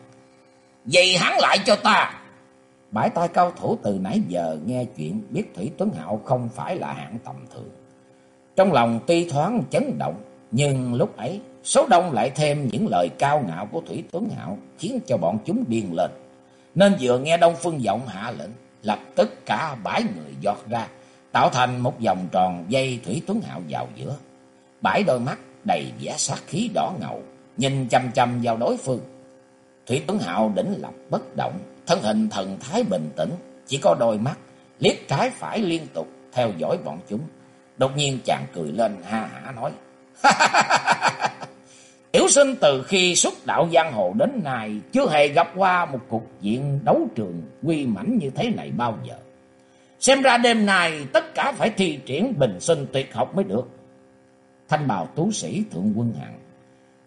S1: Vậy hắn lại cho ta. Bãi tay cao thủ từ nãy giờ nghe chuyện biết Thủy Tuấn Hạo không phải là hạng tầm thường. Trong lòng tuy thoáng chấn động, nhưng lúc ấy số đông lại thêm những lời cao ngạo của Thủy Tuấn Hạo khiến cho bọn chúng điên lên. Nên vừa nghe Đông Phương giọng hạ lệnh, lập tức cả bãi người giọt ra, tạo thành một vòng tròn dây Thủy Tuấn Hạo vào giữa. Bãi đôi mắt đầy vẻ sát khí đỏ ngầu, nhìn chăm chăm vào đối phương. Thủy Tuấn Hạo đỉnh lập bất động, thân hình thần thái bình tĩnh, chỉ có đôi mắt, liếc trái phải liên tục theo dõi bọn chúng. Đột nhiên chàng cười lên ha hả nói. Tiểu sinh từ khi xuất đạo giang hồ đến nay chưa hề gặp qua một cục diện đấu trường quy mãnh như thế này bao giờ. Xem ra đêm nay tất cả phải thi triển bình sinh tuyệt học mới được. Thanh bào tú sĩ thượng quân hạng,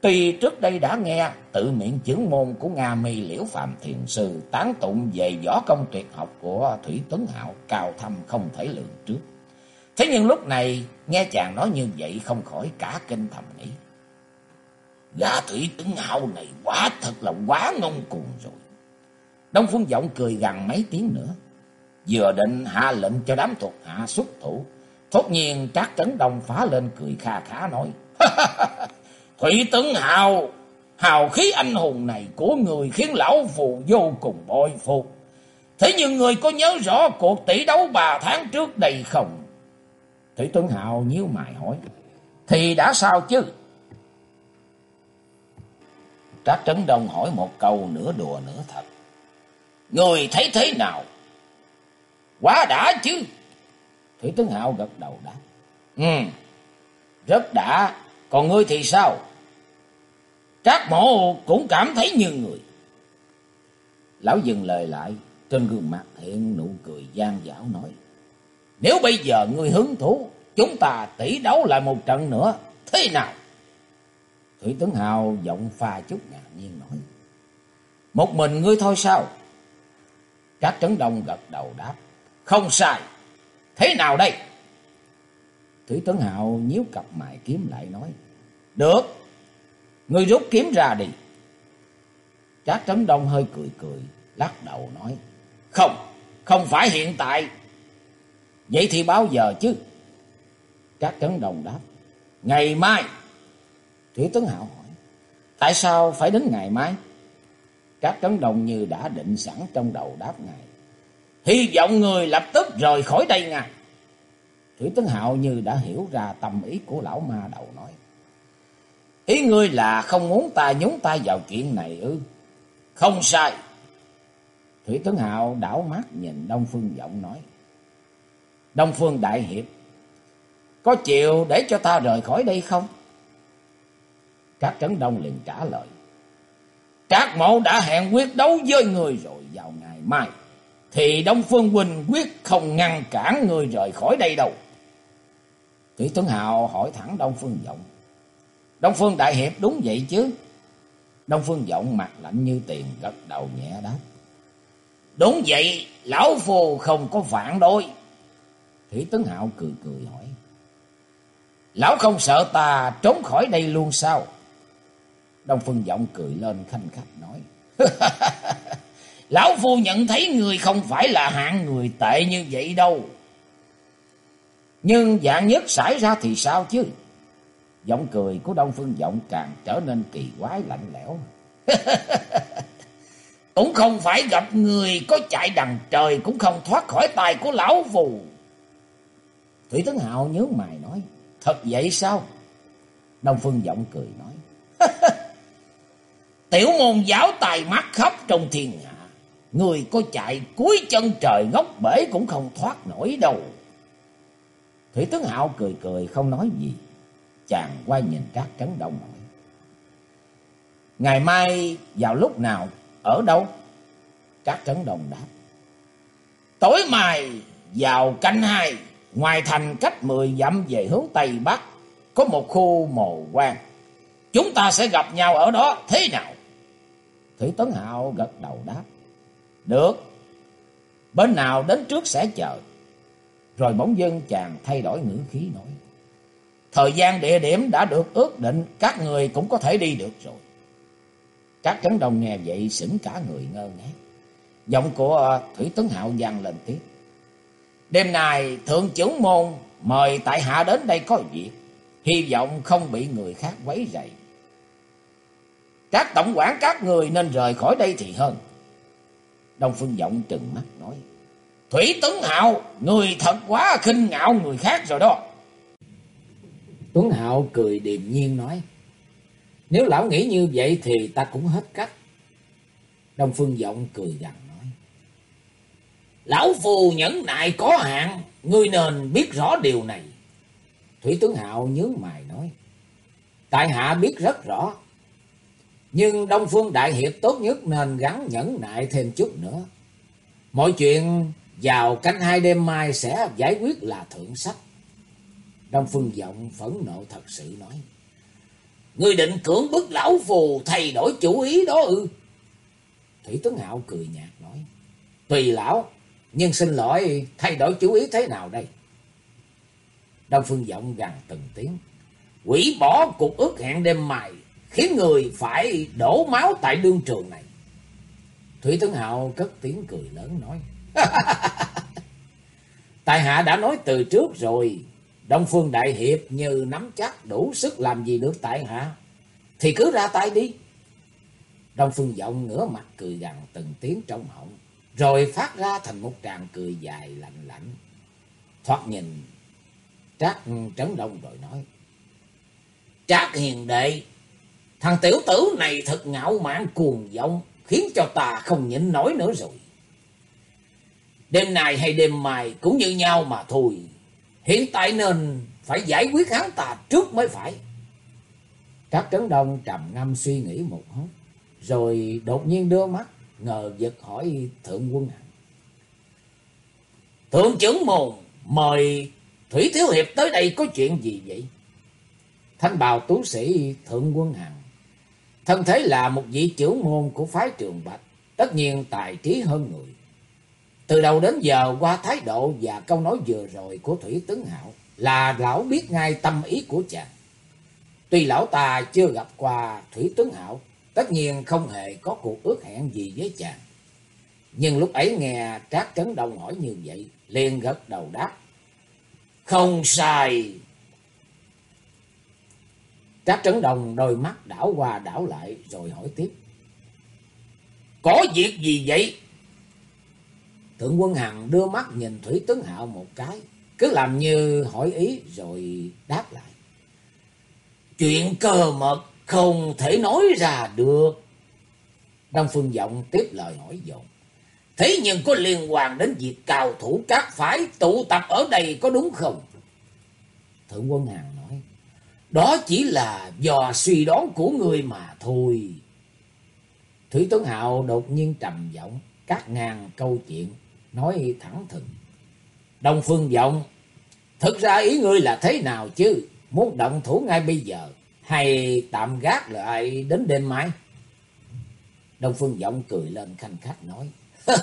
S1: Tuy trước đây đã nghe tự miệng chứng môn của Nga mi liễu phạm thiền sư tán tụng về võ công tuyệt học của Thủy Tuấn Hạo cao thâm không thể lường trước. Thế nhưng lúc này, nghe chàng nói như vậy không khỏi cả kinh thầm nghĩ. Gã Thủy tướng Hạo này quá thật là quá ngông cuồng rồi. Đông Phương Giọng cười gần mấy tiếng nữa. Vừa định hạ lệnh cho đám thuộc hạ xuất thủ. Thốt nhiên Trác Trấn Đông phá lên cười kha khá nói. Thủy tướng Hào, hào khí anh hùng này của người khiến lão phù vô cùng bội phục. Thế nhưng người có nhớ rõ cuộc tỷ đấu ba tháng trước đây không? Thủy Tuấn Hào nhíu mày hỏi. Thì đã sao chứ? Trác Trấn Đông hỏi một câu nửa đùa nửa thật. Người thấy thế nào? Quá đã chứ? Thủy Tấn Hạo gật đầu đáp. Ừ, rất đã. Còn ngươi thì sao? Trác mộ cũng cảm thấy như người. Lão dừng lời lại, trên gương mặt hiện nụ cười gian dảo nói. Nếu bây giờ ngươi hứng thú, chúng ta tỷ đấu lại một trận nữa, thế nào? Thủy tướng Hào giọng pha chút ngạc nhiên nói. Một mình ngươi thôi sao? Trác Trấn Đông gật đầu đáp. Không sai. Thế nào đây?
S2: Thủy Tấn Hạo nhíu cặp mày kiếm lại nói.
S1: Được, ngươi rút kiếm ra đi.
S2: Trác Trấn Đông hơi cười cười, lắc đầu nói.
S1: Không, không phải hiện tại.
S2: Vậy thì bao giờ chứ? Trác Trấn Đông đáp.
S1: Ngày mai.
S2: Thủy Tấn Hạo hỏi. Tại sao phải đến ngày mai? Các Trấn đồng như đã định sẵn trong đầu đáp ngài.
S1: Hy vọng người lập tức rời khỏi đây ngài.
S2: Thủy Tấn Hạo như đã hiểu ra tâm ý của lão ma đầu nói.
S1: Ý ngươi là không muốn ta nhúng tay vào chuyện này ư? Không sai.
S2: Thủy Tấn Hạo đảo mắt nhìn Đông Phương Vọng nói. Đông Phương Đại Hiệp, có chịu để cho ta rời khỏi đây không? Trác Trấn Đông liền trả lời.
S1: Trác mộ đã hẹn quyết đấu với người rồi vào ngày mai. Thì Đông Phương Huynh quyết không ngăn cản người rời khỏi đây đâu.
S2: Thủy Tuấn Hào hỏi thẳng Đông Phương Vọng. Đông Phương Đại Hiệp đúng vậy chứ? Đông Phương Vọng mặt lạnh như tiền gật đầu nhẹ đáp.
S1: Đúng vậy, lão phù không có phản đối.
S2: Thủy Tấn Hạo cười cười hỏi.
S1: Lão không sợ ta trốn khỏi đây luôn sao?
S2: Đông Phương Vọng cười lên khanh khách nói.
S1: Lão phu nhận thấy người không phải là hạng người tệ như vậy đâu.
S2: Nhưng dạng nhất xảy ra thì sao chứ? Giọng cười của Đông Phương Vọng càng trở nên kỳ quái lạnh lẽo.
S1: cũng không phải gặp người có chạy đằng trời cũng không thoát khỏi tay của lão phù.
S2: Thủy Tấn Hạo nhớ mày nói, thật vậy sao? Đông Phương Vọng cười nói,
S1: tiểu môn giáo tài mắt khóc trong thiên hạ. Người có chạy cuối chân trời ngốc bể cũng không thoát nổi đâu.
S2: Thủy tướng Hạo cười cười không nói gì. Chàng quay nhìn các Trấn Đông hỏi. Ngày mai vào lúc nào, ở đâu? các Trấn Đông đáp.
S1: Tối mai vào canh hai, ngoài thành cách mười dặm về hướng Tây Bắc, có một khu mồ quan. Chúng ta sẽ gặp nhau ở đó, thế nào?
S2: Thủy Tấn Hạo gật đầu đáp. Được. Bên nào đến trước sẽ chờ. Rồi bỗng dưng chàng thay đổi ngữ khí nói.
S1: Thời gian địa điểm đã được ước định, các người cũng có thể đi được rồi.
S2: Các trấn đồng nghe vậy sững cả người ngơ ngác. Giọng của ờ, Thủy Tấn Hạo vang lên tiếp.
S1: Đêm nay thượng trưởng môn mời tại hạ đến đây có việc. Hy vọng không bị người khác quấy rầy. Các tổng quản các người nên rời khỏi đây thì hơn.
S2: Đông Phương Vọng trừng mắt nói.
S1: Thủy Tuấn Hạo, người thật quá khinh ngạo người khác rồi đó.
S2: Tuấn Hạo cười điềm nhiên nói. Nếu lão nghĩ như vậy thì ta cũng hết cách. Đông Phương Vọng cười gằn nói.
S1: Lão phù nhẫn nại có hạn, ngươi nên biết rõ điều này.
S2: Thủy Tuấn Hạo nhớ mày nói. Tại hạ biết rất rõ. Nhưng Đông Phương Đại Hiệp tốt nhất nên gắn nhẫn nại thêm chút nữa. Mọi chuyện vào canh hai đêm mai sẽ giải quyết là thượng sách. Đông Phương Vọng phẫn nộ thật sự nói.
S1: Ngươi định cưỡng bức lão phù thay đổi chủ ý đó ư?
S2: Thủy Tuấn Hạo cười nhạt nói. Tùy lão, nhưng xin lỗi thay đổi chủ ý thế nào đây? Đông Phương Vọng gằn từng tiếng.
S1: Quỷ bỏ cuộc ước hẹn đêm mai khiến người phải đổ máu tại đương trường này.
S2: Thủy Tấn Hạo cất tiếng cười lớn nói. Tài hạ đã nói từ trước rồi, Đông Phương Đại Hiệp như nắm chắc đủ sức làm gì được tại hạ, thì cứ ra tay đi. Đông Phương Vọng ngửa mặt cười gằn từng tiếng trong họng, rồi phát ra thành một tràng cười dài lạnh lạnh. Thoát nhìn, Trác trấn đông rồi nói.
S1: Trác hiền đệ, thằng tiểu tử này thật ngạo mạn cuồng vọng, khiến cho ta không nhịn nổi nữa rồi. Đêm nay hay đêm mai cũng như nhau mà thôi. Hiện tại nên phải giải quyết hắn ta trước mới phải.
S2: các Trấn Đông trầm ngâm suy nghĩ một hốt, rồi đột nhiên đưa mắt, ngờ giật hỏi Thượng Quân hạng.
S1: Thượng trưởng môn, mời Thủy Thiếu Hiệp tới đây có chuyện gì vậy?
S2: Thanh bào tú sĩ Thượng Quân hạng thân thế là một vị trưởng môn của phái trường Bạch, tất nhiên tài trí hơn người. Từ đầu đến giờ qua thái độ và câu nói vừa rồi của Thủy Tướng Hạo là lão biết ngay tâm ý của chàng. Tuy lão ta chưa gặp qua Thủy Tướng Hạo, tất nhiên không hề có cuộc ước hẹn gì với chàng. Nhưng lúc ấy nghe Trác Trấn Đông hỏi như vậy, liền gật đầu đáp. Không sai. Trác Trấn đồng đôi mắt đảo qua đảo lại rồi hỏi tiếp. Có việc gì vậy? Thượng quân Hằng đưa mắt nhìn Thủy Tướng Hạo một cái, cứ làm như hỏi ý rồi đáp lại. Chuyện cơ mật không thể nói ra được. Đông Phương Vọng tiếp lời hỏi dồn. Thế nhưng có liên quan đến việc cao thủ các phái tụ tập ở đây có đúng không? Thượng quân Hằng. Đó chỉ là do suy đoán của người mà thôi. Thủy Tuấn Hạo đột nhiên trầm giọng cắt ngang câu chuyện, nói thẳng thừng. Đông Phương Vọng, thực ra ý ngươi là thế nào chứ? Muốn động thủ ngay bây giờ, hay tạm gác lại đến đêm mai? Đông Phương Vọng cười lên khanh khách nói.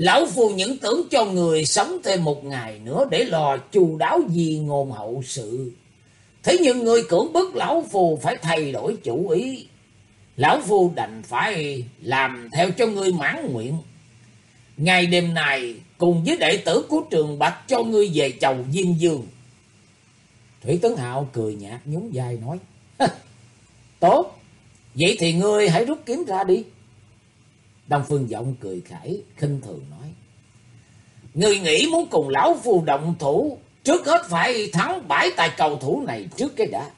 S2: Lão phu những tưởng cho người sống thêm một ngày nữa để lo chu đáo gì ngôn hậu sự. Thế nhưng người cưỡng bức lão phu phải thay đổi chủ ý. Lão phu đành phải làm theo cho ngươi mãn nguyện. Ngày đêm này cùng với đệ tử của trường Bạch cho ngươi về chầu diên Dương. Thủy Tấn Hạo cười nhạt nhún vai nói. Tốt, vậy thì ngươi hãy rút kiếm ra đi. Đông Phương Vọng cười khải, khinh thường nói. Người nghĩ muốn cùng lão phu động thủ, trước hết phải thắng bãi tài cầu thủ này trước cái đã.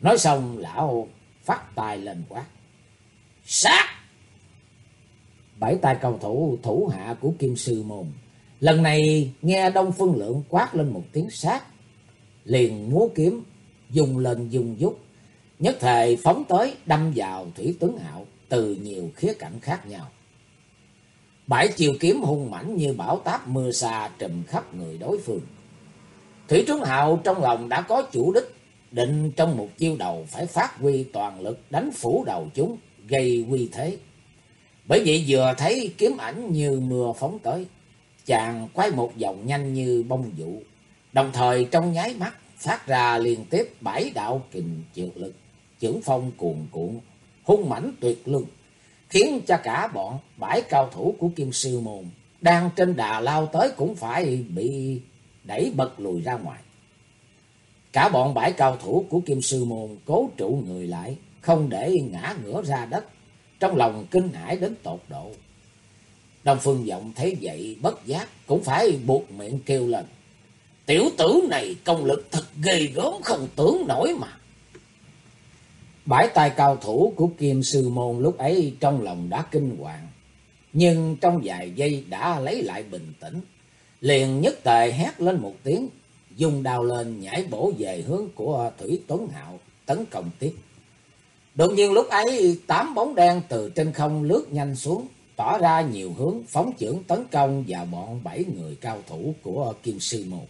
S2: Nói xong lão phát tài lên quát. Sát! Bảy tài cầu thủ thủ hạ của Kim Sư Môn. Lần này nghe Đông Phương Lượng quát lên một tiếng sát. Liền múa kiếm, dùng lên dùng dút. Nhất thời phóng tới đâm vào Thủy Tuấn Hạo từ nhiều khía cạnh khác nhau. Bảy chiều kiếm hung mãnh như bão táp mưa xa trùm khắp người đối phương. Thủy Trướng Hạo trong lòng đã có chủ đích, định trong một chiêu đầu phải phát huy toàn lực đánh phủ đầu chúng, gây uy thế. Bởi vậy vừa thấy kiếm ảnh như mưa phóng tới, chàng quay một vòng nhanh như bông vụ, đồng thời trong nháy mắt phát ra liên tiếp bảy đạo kình trượt lực, chưởng phong cuồn cuộn, hung mãnh tuyệt luân, khiến cho cả bọn bãi cao thủ của Kim Sư Môn đang trên đà lao tới cũng phải bị đẩy bật lùi ra ngoài. Cả bọn bãi cao thủ của Kim Sư Môn cố trụ người lại, không để ngã ngửa ra đất, trong lòng kinh hãi đến tột độ. Đông Phương Vọng thấy vậy bất giác, cũng phải buộc miệng kêu lên. Tiểu tử này công lực thật ghê gớm không tưởng nổi mà. Bãi tài cao thủ của Kim Sư Môn lúc ấy trong lòng đã kinh hoàng, nhưng trong vài giây đã lấy lại bình tĩnh, liền nhất tề hét lên một tiếng, dùng đào lên nhảy bổ về hướng của Thủy Tuấn Hạo tấn công tiếp. Đột nhiên lúc ấy tám bóng đen từ trên không lướt nhanh xuống, tỏ ra nhiều hướng phóng trưởng tấn công vào bọn bảy người cao thủ của Kim Sư Môn.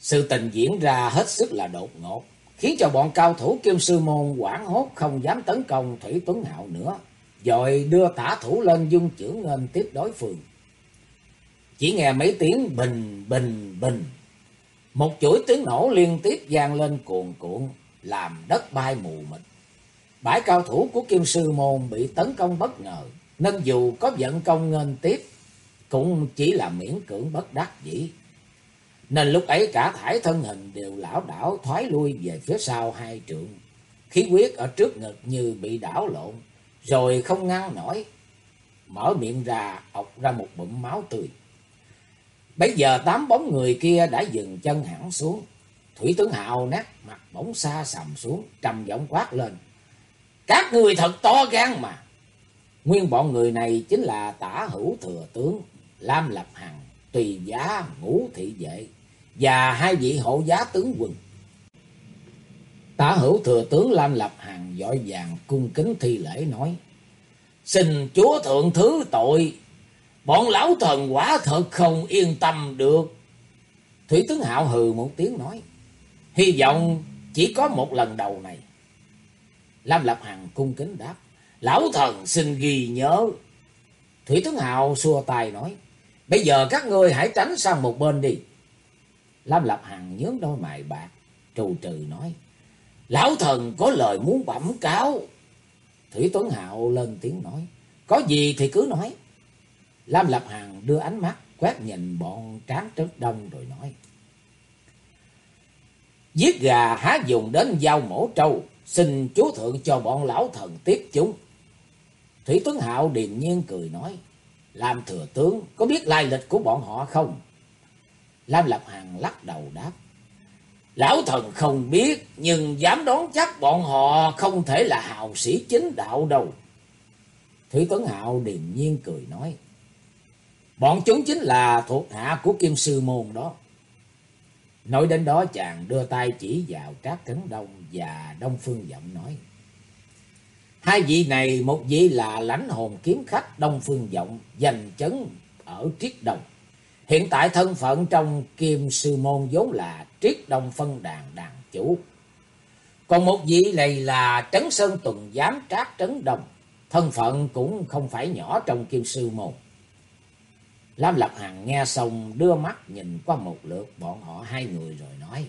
S2: Sự tình diễn ra hết sức là đột ngột, khiến cho bọn cao thủ Kim Sư Môn quảng hốt không dám tấn công Thủy Tuấn Hạo nữa, rồi đưa tả thủ lên dung chưởng nghênh tiếp đối phương. Chỉ nghe mấy tiếng bình bình bình, một chuỗi tiếng nổ liên tiếp vang lên cuồn cuộn, làm đất bay mù mịt. Bãi cao thủ của Kim Sư Môn bị tấn công bất ngờ, nên dù có vận công ngân tiếp, cũng chỉ là miễn cưỡng bất đắc dĩ. Nên lúc ấy cả thải thân hình đều lão đảo thoái lui về phía sau hai trượng. Khí huyết ở trước ngực như bị đảo lộn, rồi không ngăn nổi. Mở miệng ra, ọc ra một bụng máu tươi. Bây giờ tám bóng người kia đã dừng chân hẳn xuống. Thủy tướng Hào nát mặt bỗng xa sầm xuống, trầm giọng quát lên. Các người thật to gan mà. Nguyên bọn người này chính là tả hữu thừa tướng, Lam Lập Hằng, Tùy Giá, Ngũ Thị Vệ và hai vị hộ giá tướng quân. Tả hữu thừa tướng Lam Lập hàng dội vàng cung kính thi lễ nói. Xin chúa thượng thứ tội, bọn lão thần quả thật không yên tâm được. Thủy tướng Hạo hừ một tiếng nói. Hy vọng chỉ có một lần đầu này. Lam Lập Hằng cung kính đáp. Lão thần xin ghi nhớ. Thủy tướng hạo xua tay nói. Bây giờ các ngươi hãy tránh sang một bên đi. Lam Lập Hằng nhướng đôi mày bạc. Trù trừ nói. Lão thần có lời muốn bẩm cáo. Thủy Tuấn Hạo lên tiếng nói. Có gì thì cứ nói. Lam Lập Hằng đưa ánh mắt quét nhìn bọn tráng trước đông rồi nói. Giết gà há dùng đến dao mổ trâu. Xin chúa thượng cho bọn lão thần tiếp chúng. Thủy Tuấn Hạo điềm nhiên cười nói. Lam thừa tướng có biết lai lịch của bọn họ không? Lam Lập Hằng lắc đầu đáp. Lão thần không biết, nhưng dám đoán chắc bọn họ không thể là hào sĩ chính đạo đâu. Thủy Tuấn Hạo điềm nhiên cười nói. Bọn chúng chính là thuộc hạ của Kim Sư Môn đó. Nói đến đó chàng đưa tay chỉ vào Trác Cấn Đông và Đông Phương Giọng nói. Hai vị này, một vị là lãnh hồn kiếm khách Đông Phương vọng giành chấn ở Triết Đông. Hiện tại thân phận trong Kim Sư Môn vốn là Triết Đông Phân Đàn Đàn Chủ. Còn một vị này là Trấn Sơn Tuần Giám Trác Trấn đồng thân phận cũng không phải nhỏ trong Kim Sư Môn. Lam Lập Hằng nghe xong đưa mắt nhìn qua một lượt bọn họ hai người rồi nói.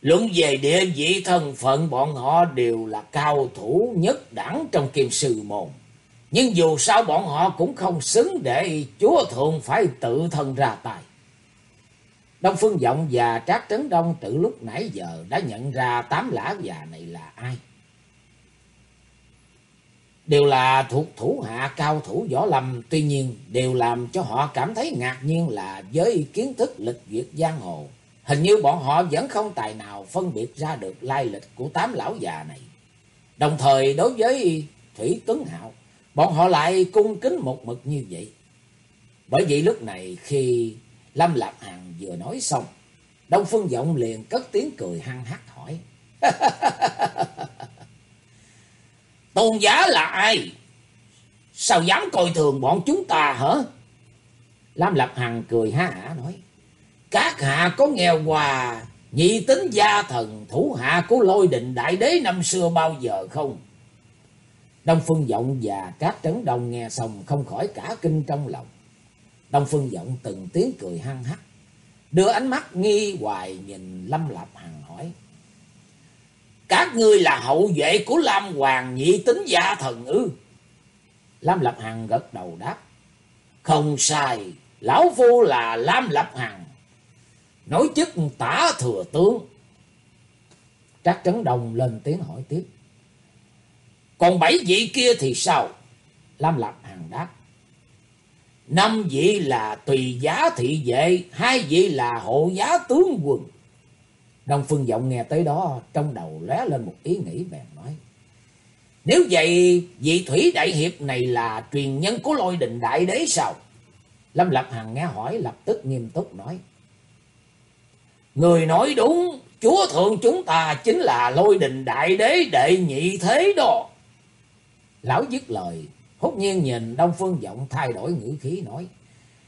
S2: Luận về địa vị thân phận bọn họ đều là cao thủ nhất đẳng trong kim sư môn. Nhưng dù sao bọn họ cũng không xứng để chúa thượng phải tự thân ra tay. Đông Phương Vọng và Trác Trấn Đông từ lúc nãy giờ đã nhận ra tám lã già này là ai. Đều là thuộc thủ hạ cao thủ võ lâm, tuy nhiên đều làm cho họ cảm thấy ngạc nhiên là với kiến thức lịch duyệt giang hồ Hình như bọn họ vẫn không tài nào phân biệt ra được lai lịch của tám lão già này. Đồng thời đối với Thủy Tuấn Hạo, bọn họ lại cung kính một mực như vậy. Bởi vậy lúc này khi Lâm Lạc Hằng vừa nói xong, Đông Phương Vọng liền cất tiếng cười hăng hắc hỏi. Tôn giả là ai? Sao dám coi thường bọn chúng ta hả? Lam Lập Hằng cười ha hả nói. Các hạ có nghe hòa nhị tính gia thần thủ hạ của lôi định đại đế năm xưa bao giờ không? Đông Phương Vọng và các trấn đồng nghe xong không khỏi cả kinh trong lòng. Đông Phương Vọng từng tiếng cười hăng hắc, đưa ánh mắt nghi hoài nhìn Lâm Lạp Hằng hỏi. Các ngươi là hậu vệ của Lam Hoàng nhị tính gia thần ư? Lam Lập Hằng gật đầu đáp. Không sai, lão phu là Lam Lập Hằng, nói chức tả thừa tướng. Trác Trấn Đồng lên tiếng hỏi tiếp. Còn bảy vị kia thì sao? Lam Lập Hằng đáp. Năm vị là tùy giá thị vệ, hai vị là hộ giá tướng quân. Đông Phương Vọng nghe tới đó, trong đầu lóe lên một ý nghĩ bèn nói. Nếu vậy, vị Thủy Đại Hiệp này là truyền nhân của lôi đình đại đế sao? Lâm Lập Hằng nghe hỏi lập tức nghiêm túc nói. Người nói đúng, chúa thượng chúng ta chính là lôi đình đại đế đệ nhị thế đó. Lão dứt lời, hốt nhiên nhìn Đông Phương Vọng thay đổi ngữ khí nói.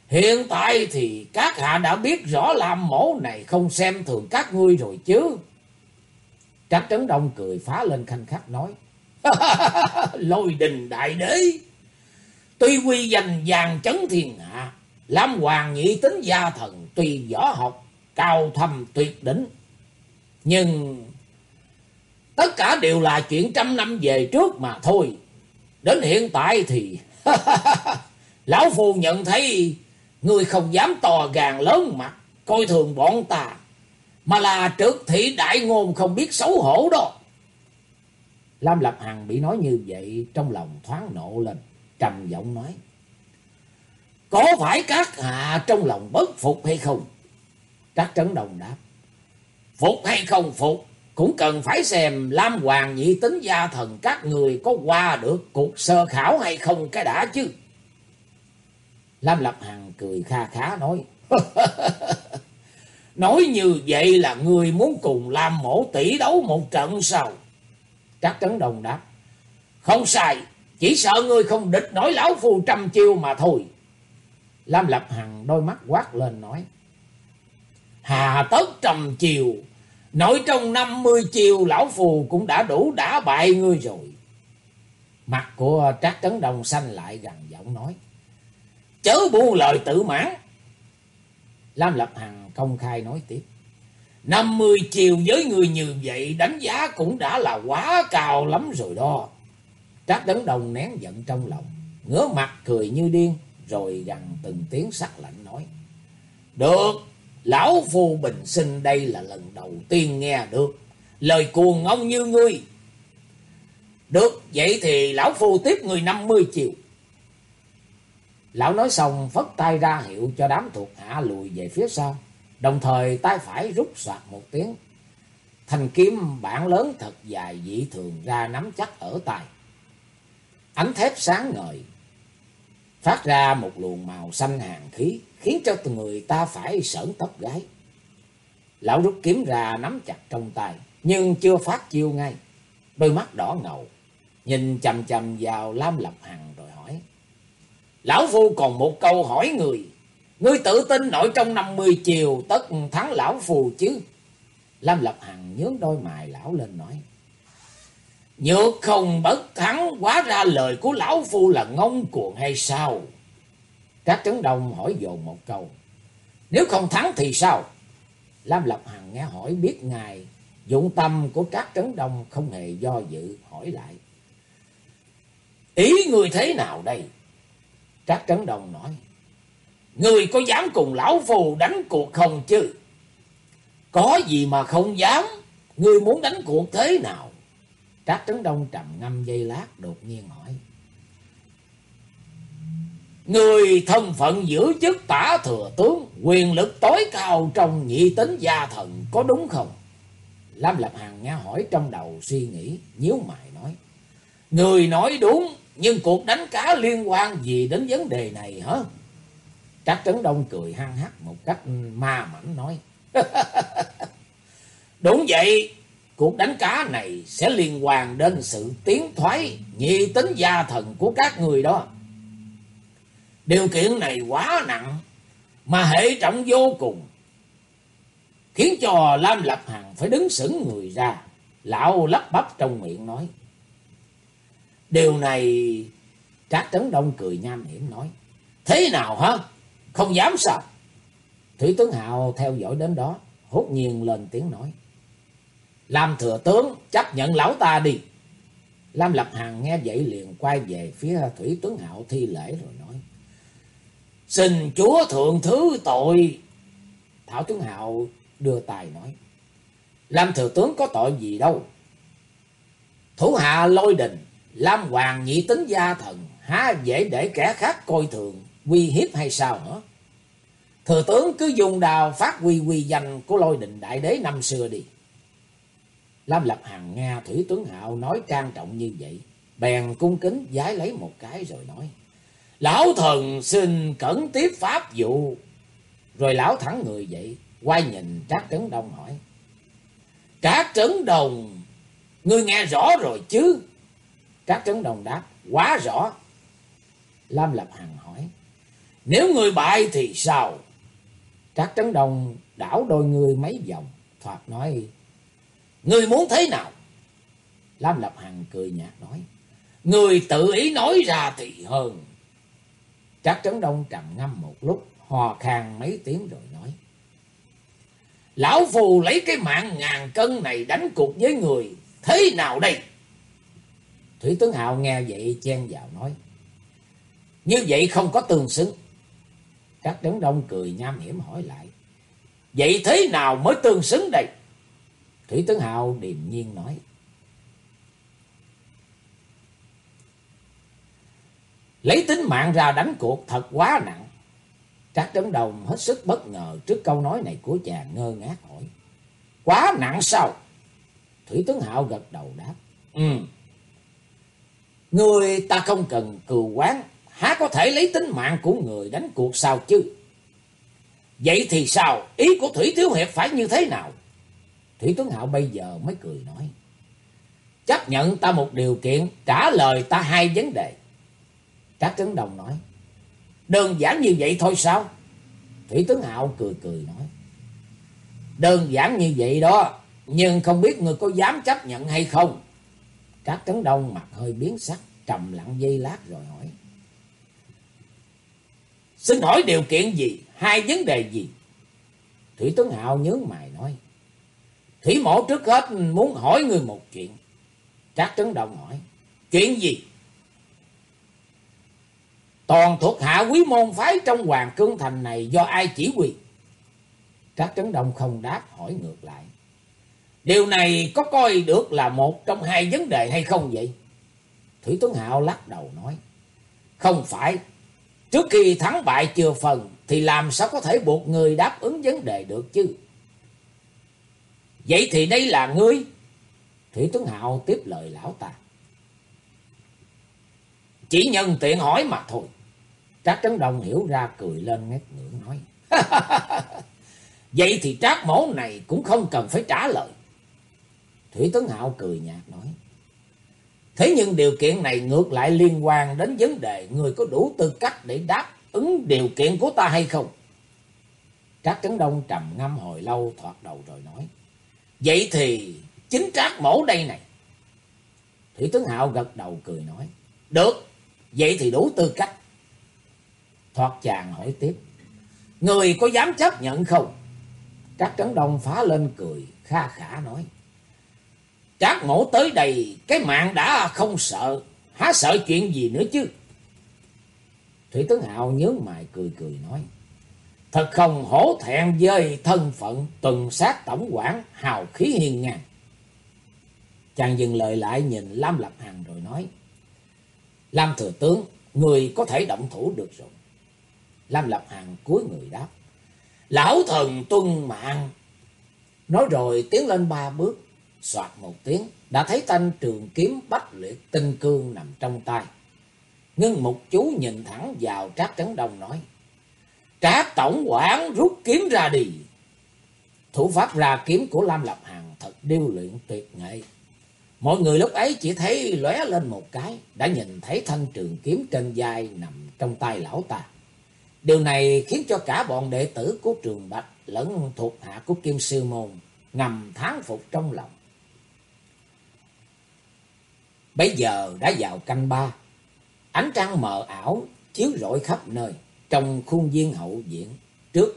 S2: Hiện tại thì các hạ đã biết rõ làm mổ này không xem thường các ngươi rồi chứ. Trác Trấn Đông cười phá lên khanh khách nói. lôi đình đại đế. Tuy quy danh vàng chấn thiên hạ. Làm hoàng nhị tính gia thần tùy võ học cao thâm tuyệt đỉnh. Nhưng tất cả đều là chuyện trăm năm về trước mà thôi. Đến hiện tại thì lão phu nhận thấy người không dám to gàn lớn mặt coi thường bọn ta, mà là trước thị đại ngôn không biết xấu hổ đó. Lam Lập Hằng bị nói như vậy trong lòng thoáng nộ lên, trầm giọng nói: "Có phải các hạ trong lòng bất phục hay không?" Trác Trấn Đồng đáp. Phục hay không phục, cũng cần phải xem Lam Hoàng nhị tính gia thần các người có qua được cuộc sơ khảo hay không cái đã chứ. Lam Lập Hằng cười kha khá nói. nói như vậy là người muốn cùng Lam mổ tỷ đấu một trận sao? Trác Trấn Đồng đáp. Không sai, chỉ sợ ngươi không địch nói lão phù trăm chiêu mà thôi. Lam Lập Hằng đôi mắt quát lên nói. Hà tất trầm chiều, nội trong năm mươi chiều lão phù cũng đã đủ đả bại ngươi rồi. Mặt của Trác Trấn Đông xanh lại gần giọng nói. Chớ buông lời tự mãn. Lam Lập Hằng công khai nói tiếp. năm mươi chiều với người như vậy đánh giá cũng đã là quá cao lắm rồi đó. Trác Trấn Đông nén giận trong lòng. Ngửa mặt cười như điên. Rồi gần từng tiếng sắc lạnh nói. Được. Lão Phu Bình sinh đây là lần đầu tiên nghe được. Lời cuồng ông như ngươi. Được, vậy thì lão phu tiếp người 50 triệu. Lão nói xong phất tay ra hiệu cho đám thuộc hạ lùi về phía sau. Đồng thời tay phải rút soạt một tiếng. Thành kiếm bản lớn thật dài dị thường ra nắm chắc ở tay. Ánh thép sáng ngời. Phát ra một luồng màu xanh hàng khí. Khiến cho từng người ta phải sởn tóc gái. Lão rút kiếm ra nắm chặt trong tay. Nhưng chưa phát chiêu ngay. Đôi mắt đỏ ngầu nhìn chầm chầm vào Lam Lập Hằng rồi hỏi. Lão Phu còn một câu hỏi người. Ngươi tự tin nội trong năm mươi chiều tất thắng Lão Phu chứ? Lam Lập Hằng nhướng đôi mày lão lên nói. Nhược không bất thắng, quá ra lời của Lão Phu là ngông cuồng hay sao? Các trấn đông hỏi dồn một câu. Nếu không thắng thì sao? Lam Lập Hằng nghe hỏi biết ngài, dụng tâm của các trấn đông không hề do dự hỏi lại. Ý người thế nào đây? các Trấn Đồng nói. Người có dám cùng lão phù đánh cuộc không chứ? Có gì mà không dám? Người muốn đánh cuộc thế nào? Trác Trấn Đông trầm ngâm giây lát đột nhiên hỏi. Người thân phận giữ chức tả thừa tướng, quyền lực tối cao trong nhị tính gia thần có đúng không? Lam Lập Hằng nghe hỏi trong đầu suy nghĩ, nhíu mày nói. Người nói đúng, nhưng cuộc đánh cá liên quan gì đến vấn đề này hả? Trác Trấn Đông cười hăng hắc một cách ma mảnh nói. Đúng vậy, cuộc đánh cá này sẽ liên quan đến sự tiến thoái nhị tính gia thần của các người đó. Điều kiện này quá nặng, mà hệ trọng vô cùng. Khiến cho Lam Lập Hằng phải đứng sững người ra. Lão lắp bắp trong miệng nói. Điều này Trác Trấn Đông cười nham hiểm nói. Thế nào hả? Không dám sao? Thủy tướng Hạo theo dõi đến đó. Hốt nhiên lên tiếng nói. lam thừa tướng chấp nhận lão ta đi. Lam Lập Hằng nghe vậy liền quay về phía Thủy tướng Hạo thi lễ rồi. Xin chúa thượng thứ tội. Thảo tướng Hạo đưa tài nói. Lam thừa tướng có tội gì đâu. Thủ hạ lôi đình. Lam Hoàng nhị tính gia thần há dễ để kẻ khác coi thường, uy hiếp hay sao hả? Thừa tướng cứ dùng đào phát huy quy danh của lôi đình đại đế năm xưa đi. Lam Lập Hằng nghe Thủy Tướng Hạo nói trang trọng như vậy, bèn cung kính giái lấy một cái rồi nói. Lão thần xin cẩn tiếp pháp vụ. Rồi lão thẳng người dậy, quay nhìn Trác Trấn Đông hỏi. Trác Trấn Đồng, ngươi nghe rõ rồi chứ? Trác Trấn Đồng đáp, quá rõ. Lam Lập Hằng hỏi. Nếu người bại thì sao? Trác Trấn đồng đảo đôi người mấy vòng. Thoạt nói. Người muốn thế nào? Lam Lập Hằng cười nhạt nói. Người tự ý nói ra thì hơn. Trác Trấn Đông trầm ngâm một lúc. Hò khan mấy tiếng rồi nói. Lão Phù lấy cái mạng ngàn cân này đánh cuộc với người. Thế nào đây? Thủy tướng Hạo nghe vậy chen vào nói. Như vậy không có tương xứng. Trác trấn đông cười nham hiểm hỏi lại. Vậy thế nào mới tương xứng đây? Thủy tướng Hào điềm nhiên nói. Lấy tính mạng ra đánh cuộc thật quá nặng. Các trấn đồng hết sức bất ngờ trước câu nói này của chàng ngơ ngác hỏi. Quá nặng sao? Thủy tướng Hạo gật đầu đáp. Ừ. Người ta không cần cừu quán há có thể lấy tính mạng của người đánh cuộc sao chứ? Vậy thì sao? Ý của Thủy Thiếu Hiệp phải như thế nào? Thủy Tuấn Hạo bây giờ mới cười nói. Chấp nhận ta một điều kiện, trả lời ta hai vấn đề các tướng Đồng nói. Đơn giản như vậy thôi sao? Thủy tướng Hạo cười cười nói. Đơn giản như vậy đó, nhưng không biết người có dám chấp nhận hay không? các tướng Đông mặt hơi biến sắc. trầm lặng dây lát rồi hỏi. Xin hỏi điều kiện gì? Hai vấn đề gì? Thủy tướng Hạo nhớ mày nói. Thủy mổ trước hết muốn hỏi người một chuyện. Trác Trấn Đồng hỏi. Chuyện gì? Toàn thuộc hạ quý môn phái trong Hoàng Cương Thành này do ai chỉ huy? Trác Trấn Đông không đáp hỏi ngược lại. Điều này có coi được là một trong hai vấn đề hay không vậy? Thủy Tuấn Hạo lắc đầu nói. Không phải. Trước khi thắng bại chưa phần, thì làm sao có thể buộc người đáp ứng vấn đề được chứ? Vậy thì đây là ngươi. Thủy Tuấn Hạo tiếp lời lão ta. Chỉ nhân tiện hỏi mà thôi. Trác Trấn Đông hiểu ra cười lên ngét ngưỡng nói. Vậy thì trác mổ này cũng không cần phải trả lời. Thủy Tấn Hạo cười nhạt nói. Thế nhưng điều kiện này ngược lại liên quan đến vấn đề người có đủ tư cách để đáp ứng điều kiện của ta hay không? Trác Trấn Đông trầm ngâm hồi lâu thoạt đầu rồi nói. Vậy thì chính trác mổ đây này. Thủy Tấn Hạo gật đầu cười nói. Được, vậy thì đủ tư cách. Thoạt chàng hỏi tiếp. Người có dám chấp nhận không? Trác Trấn Đông phá lên cười, kha khả nói. Trác mổ tới đây, cái mạng đã không sợ, há sợ chuyện gì nữa chứ? Thủy tướng Hạo nhớ mày cười cười nói. Thật không hổ thẹn với thân phận tuần sát tổng quản hào khí hiền ngang. Chàng dừng lời lại nhìn Lam Lập Hằng rồi nói. Lam Thừa Tướng, người có thể động thủ được rồi. Lam Lập Hằng cúi người đáp. Lão thần tuân mạng. Nói rồi tiến lên ba bước, soạt một tiếng, đã thấy thanh trường kiếm bách liệt tinh cương nằm trong tay. Ngưng một chú nhìn thẳng vào Trác Trấn Đông nói. Trác Tổng quản rút kiếm ra đi. Thủ pháp ra kiếm của Lam Lập Hằng thật điêu luyện tuyệt nghệ. Mọi người lúc ấy chỉ thấy lóe lên một cái, đã nhìn thấy thanh trường kiếm trên vai nằm trong tay lão ta. Điều này khiến cho cả bọn đệ tử của trường Bạch lẫn thuộc hạ của Kim Sư Môn ngầm thán phục trong lòng. Bây giờ đã vào canh ba, ánh trăng mờ ảo chiếu rọi khắp nơi trong khuôn viên hậu viện. Trước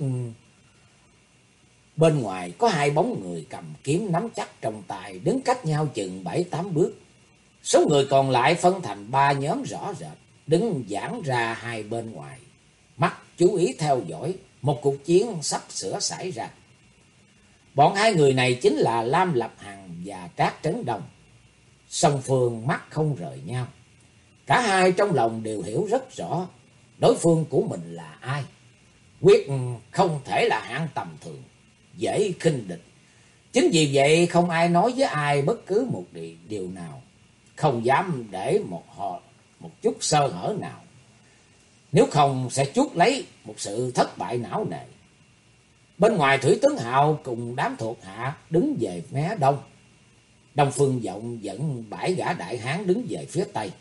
S2: bên ngoài có hai bóng người cầm kiếm nắm chắc trong tay đứng cách nhau chừng bảy tám bước. Số người còn lại phân thành ba nhóm rõ rệt, đứng giãn ra hai bên ngoài chú ý theo dõi một cuộc chiến sắp sửa xảy ra. Bọn hai người này chính là Lam Lập Hằng và Trác Trấn Đồng Song phương mắt không rời nhau. Cả hai trong lòng đều hiểu rất rõ đối phương của mình là ai. Quyết không thể là hạng tầm thường, dễ khinh địch. Chính vì vậy không ai nói với ai bất cứ một điều nào. Không dám để một họ một chút sơ hở nào. Nếu không sẽ chuốt lấy một sự thất bại não nề. Bên ngoài Thủy Tướng Hạo cùng đám thuộc hạ đứng về mé đông. Đông Phương Vọng dẫn bãi gã đại hán đứng về phía tây.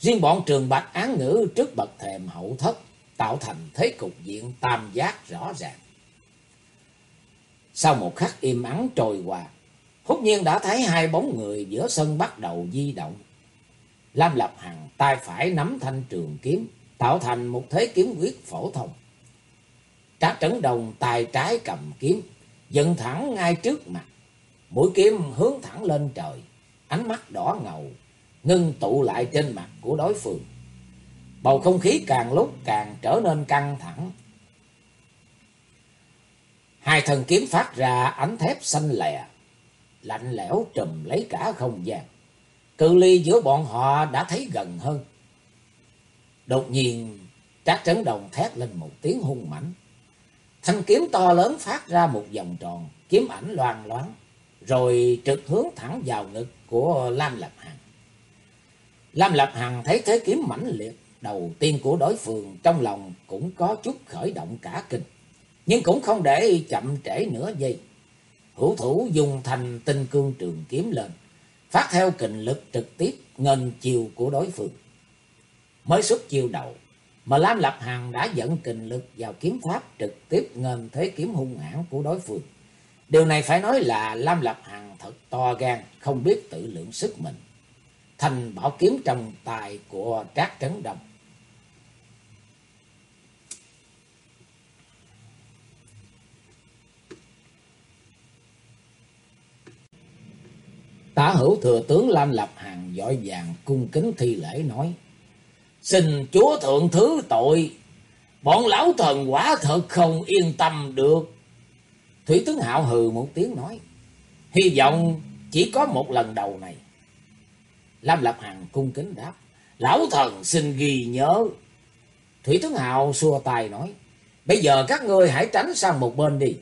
S2: Riêng bọn trường bạch án ngữ trước bậc thềm hậu thất tạo thành thế cục diện tam giác rõ ràng. Sau một khắc im ắng trôi qua, hút nhiên đã thấy hai bóng người giữa sân bắt đầu di động. Lam Lập Hằng tay phải nắm thanh trường kiếm, tạo thành một thế kiếm quyết phổ thông. Trác Trấn Đồng tay trái cầm kiếm, dựng thẳng ngay trước mặt. Mũi kiếm hướng thẳng lên trời, ánh mắt đỏ ngầu, ngưng tụ lại trên mặt của đối phương. Bầu không khí càng lúc càng trở nên căng thẳng. Hai thần kiếm phát ra ánh thép xanh lè, lạnh lẽo trùm lấy cả không gian. Cự ly giữa bọn họ đã thấy gần hơn. Đột nhiên, Trác Trấn Đồng thét lên một tiếng hung mãnh. Thanh kiếm to lớn phát ra một vòng tròn, kiếm ảnh loan loáng, rồi trực hướng thẳng vào ngực của Lam Lập Hằng. Lam Lập Hằng thấy thế kiếm mãnh liệt, đầu tiên của đối phương trong lòng cũng có chút khởi động cả kinh, nhưng cũng không để chậm trễ nửa giây. Hữu thủ dùng thành tinh cương trường kiếm lên, phát theo kình lực trực tiếp ngân chiều của đối phương. Mới xuất chiêu đầu, mà Lam Lập Hằng đã dẫn kình lực vào kiếm pháp trực tiếp ngân thế kiếm hung hãn của đối phương. Điều này phải nói là Lam Lập Hằng thật to gan, không biết tự lượng sức mình. thành bảo kiếm trong tài của Trác Trấn Đông. Tả hữu thừa tướng Lam Lập Hằng dõi vàng cung kính thi lễ nói. Xin chúa thượng thứ tội, bọn lão thần quả thật không yên tâm được. Thủy tướng Hạo hừ một tiếng nói. Hy vọng chỉ có một lần đầu này. Lam Lập Hằng cung kính đáp. Lão thần xin ghi nhớ. Thủy tướng Hạo xua tay nói. Bây giờ các ngươi hãy tránh sang một bên đi.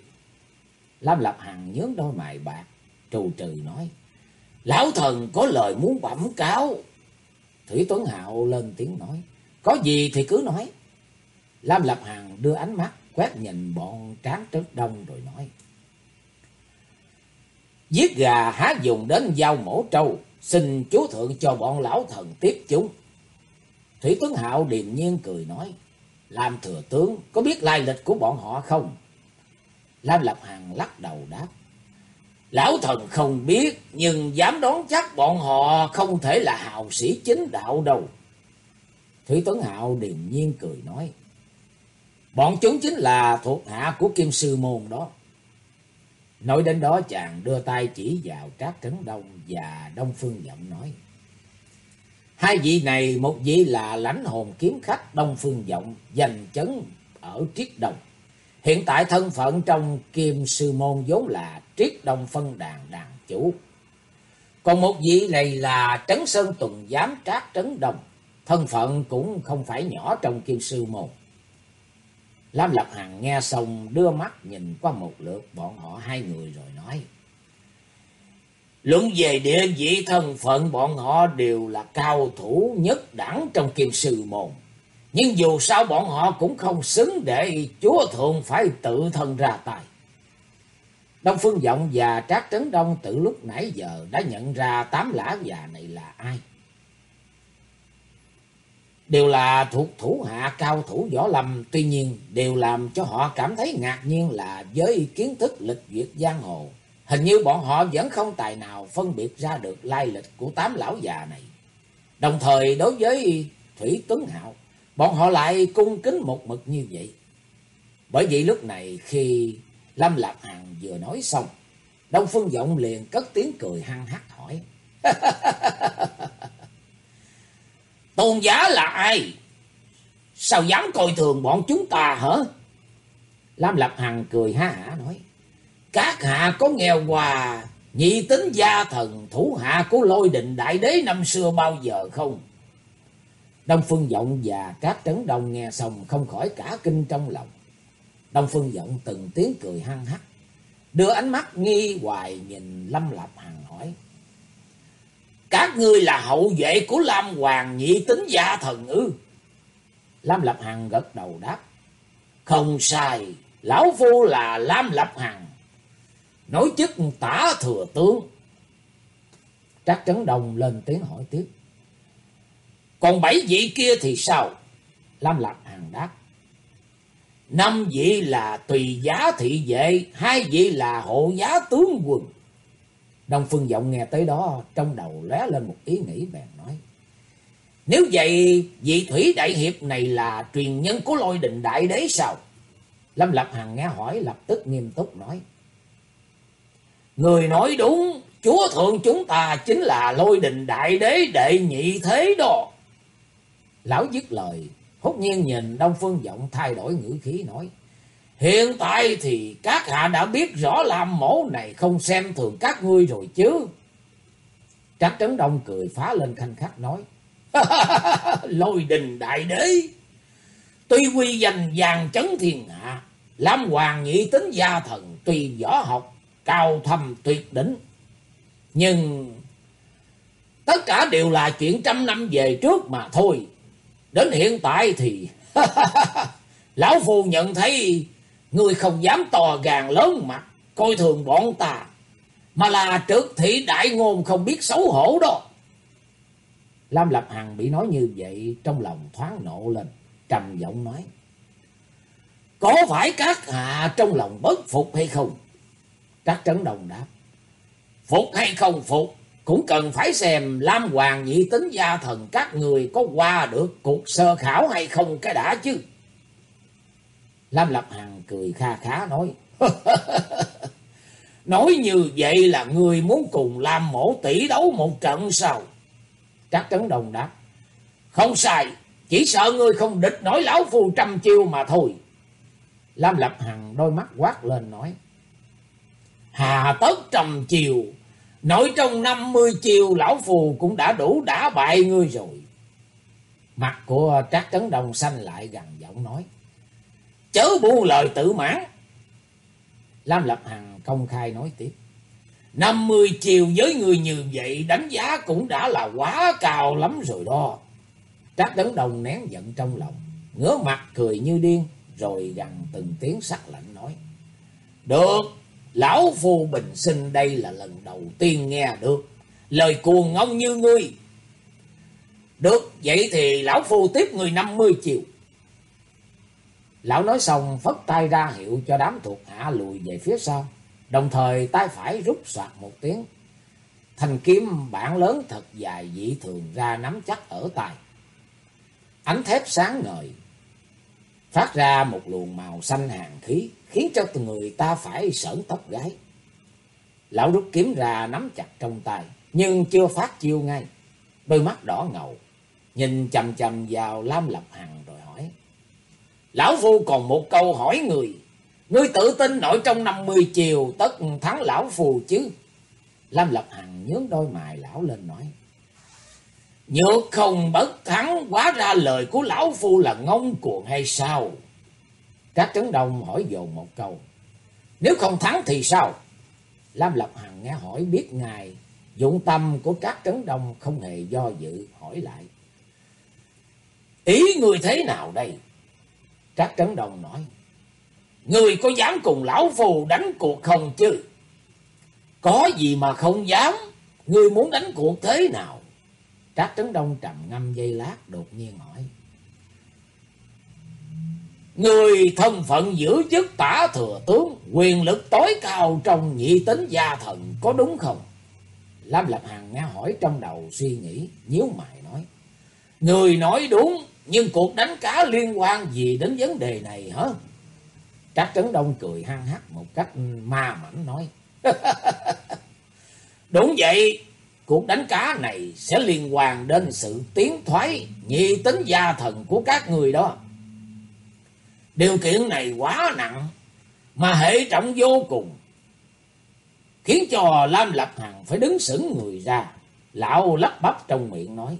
S2: Lam Lập Hằng nhướng đôi mày bạc. Trù trừ nói. Lão thần có lời muốn bẩm cáo. Thủy Tuấn Hạo lên tiếng nói. Có gì thì cứ nói. Lam Lập Hằng đưa ánh mắt quét nhìn bọn tráng trước đông rồi nói. Giết gà há dùng đến dao mổ trâu. Xin chúa thượng cho bọn lão thần tiếp chúng. Thủy Tuấn Hạo điềm nhiên cười nói. Lam thừa tướng, có biết lai lịch của bọn họ không? Lam Lập Hằng lắc đầu đáp. Lão thần không biết, nhưng dám đoán chắc bọn họ không thể là hào sĩ chính đạo đâu. Thủy Tuấn Hạo điềm nhiên cười nói. Bọn chúng chính là thuộc hạ của Kim Sư Môn đó. Nói đến đó chàng đưa tay chỉ vào Trác Trấn Đông và Đông Phương Giọng nói. Hai vị này, một vị là lãnh hồn kiếm khách Đông Phương Giọng, giành chấn ở Triết đồng Hiện tại thân phận trong Kim Sư Môn vốn là Triết Đông Phân Đàn Đàn Chủ. Còn một vị này là Trấn Sơn Tùng, Giám Trác Trấn Đông. Thân phận cũng không phải nhỏ trong Kim Sư Môn. Lam Lập Hằng nghe xong, đưa mắt nhìn qua một lượt bọn họ, hai người rồi nói. Luận về địa vị, thân phận bọn họ đều là cao thủ nhất đẳng trong Kim Sư Môn. Nhưng dù sao bọn họ cũng không xứng để chúa thượng phải tự thân ra tài. Đông Phương Vọng và Trác Trấn Đông từ lúc nãy giờ đã nhận ra tám lão già này là ai. Đều là thuộc thủ hạ cao thủ võ lâm, tuy nhiên đều làm cho họ cảm thấy ngạc nhiên là với kiến thức lịch duyệt giang hồ. Hình như bọn họ vẫn không tài nào phân biệt ra được lai lịch của tám lão già này. Đồng thời đối với Thủy Tuấn Hạo, bọn họ lại cung kính một mực như vậy. Bởi vậy lúc này khi Lâm Lạc Hằng vừa nói xong, Đông Phương Vọng liền cất tiếng cười hăng hắc hỏi. Tôn giả là ai? Sao dám coi thường bọn chúng ta hả? Lam Lập Hằng cười ha hả nói. Các hạ có nghe quà nhị tính gia thần thủ hạ của lôi định đại đế năm xưa bao giờ không? Đông Phương Vọng và các trấn đông nghe xong không khỏi cả kinh trong lòng. Đông Phương giận từng tiếng cười hăng hắc, đưa ánh mắt nghi hoài nhìn Lâm Lập Hằng hỏi. Các ngươi là hậu vệ của Lam Hoàng nhị tính gia thần ư? Lam Lập Hằng gật đầu đáp. Không sai, lão phu là Lam Lập Hằng. Nói chức tả thừa tướng. Trác Trấn Đồng lên tiếng hỏi tiếp. Còn bảy vị kia thì sao? Lam Lập Hằng đáp. Năm vị là tùy giá thị vệ, hai vị là hộ giá tướng quân. Đông Phương Vọng nghe tới đó, trong đầu lóe lên một ý nghĩ bèn nói. Nếu vậy, vị Thủy Đại Hiệp này là truyền nhân của lôi đình đại đế sao? Lâm Lập Hằng nghe hỏi lập tức nghiêm túc nói. Người nói đúng, chúa thượng chúng ta chính là lôi đình đại đế đệ nhị thế đó. Lão dứt lời, hốt nhiên nhìn Đông Phương Vọng thay đổi ngữ khí nói. Hiện tại thì các hạ đã biết rõ làm mổ này không xem thường các ngươi rồi chứ. Trác Trấn Đông cười phá lên khanh khách nói. Lôi đình đại đế. Tuy quy danh vàng chấn thiên hạ. Lam hoàng nhị tính gia thần. Tuy võ học, cao thâm tuyệt đỉnh. Nhưng tất cả đều là chuyện trăm năm về trước mà thôi. Đến hiện tại thì, Lão Phu nhận thấy Người không dám to gàn lớn mặt, Coi thường bọn ta, Mà là trước thị đại ngôn không biết xấu hổ đó. Lam Lập Hằng bị nói như vậy, Trong lòng thoáng nộ lên, Trầm giọng nói, Có phải các hạ trong lòng bất phục hay không? Trác Trấn Đồng đáp, Phục hay không phục cũng cần phải xem Lam Hoàng nhị tính gia thần các người có qua được cuộc sơ khảo hay không cái đã chứ. Lam Lập Hằng cười kha khá nói. nói như vậy là người muốn cùng Lam mổ tỷ đấu một trận sao? Trác Trấn Đồng đáp. Không sai, chỉ sợ ngươi không địch nổi lão phù trăm chiêu mà thôi. Lam Lập Hằng đôi mắt quát lên nói. Hà tất trầm chiều, nội trong năm mươi chiều lão phù cũng đã đủ đả bại ngươi rồi. Mặt của Trác Trấn Đồng xanh lại gần giọng nói. Chớ buông lời tự mãn. Lam Lập Hằng công khai nói tiếp. năm mươi chiều với người như vậy đánh giá cũng đã là quá cao lắm rồi đó. Trác Trấn Đồng nén giận trong lòng, Ngứa mặt cười như điên, rồi gần từng tiếng sắc lạnh nói. Được, lão phu bình sinh đây là lần đầu tiên nghe được lời cuồng ngông như ngươi. Được, vậy thì lão phu tiếp người năm mươi triệu Lão nói xong phất tay ra hiệu cho đám thuộc hạ lùi về phía sau. Đồng thời tay phải rút soạt một tiếng. Thanh kiếm bản lớn thật dài dị thường ra nắm chắc ở tay. Ánh thép sáng ngời. Phát ra một luồng màu xanh hàng khí. Khiến cho từng người ta phải sởn tóc gái. Lão rút kiếm ra nắm chặt trong tay. Nhưng chưa phát chiêu ngay. Đôi mắt đỏ ngầu. Nhìn chầm chầm vào Lam Lập Hằng rồi hỏi. Lão Phu còn một câu hỏi người. Ngươi tự tin nội trong năm mươi chiều tất thắng Lão Phu chứ? Lam Lập Hằng nhướng đôi mày lão lên nói. Nhược không bất thắng, quá ra lời của Lão Phu là ngông cuồng hay sao? Các trấn đông hỏi dồn một câu. Nếu không thắng thì sao? Lam Lập Hằng nghe hỏi biết ngài, dụng tâm của các trấn đông không hề do dự, hỏi lại. Ý người thế nào đây? các Trấn Đồng nói. Người có dám cùng lão phù đánh cuộc không chứ? Có gì mà không dám? Người muốn đánh cuộc thế nào? Trác Trấn Đông trầm ngâm dây lát đột nhiên hỏi. Người thân phận giữ chức tả thừa tướng, quyền lực tối cao trong nhị tính gia thần có đúng không? Lam Lập Hằng nghe hỏi trong đầu suy nghĩ, nhíu mày nói. Người nói đúng, nhưng cuộc đánh cá liên quan gì đến vấn đề này hả? Trác Trấn Đông cười hăng hắc một cách ma mảnh nói. Đúng vậy, cuộc đánh cá này sẽ liên quan đến sự tiến thoái nhị tính gia thần của các người đó. Điều kiện này quá nặng, mà hệ trọng vô cùng. Khiến cho Lam Lập Hằng phải đứng sững người ra. Lão lắp bắp trong miệng nói.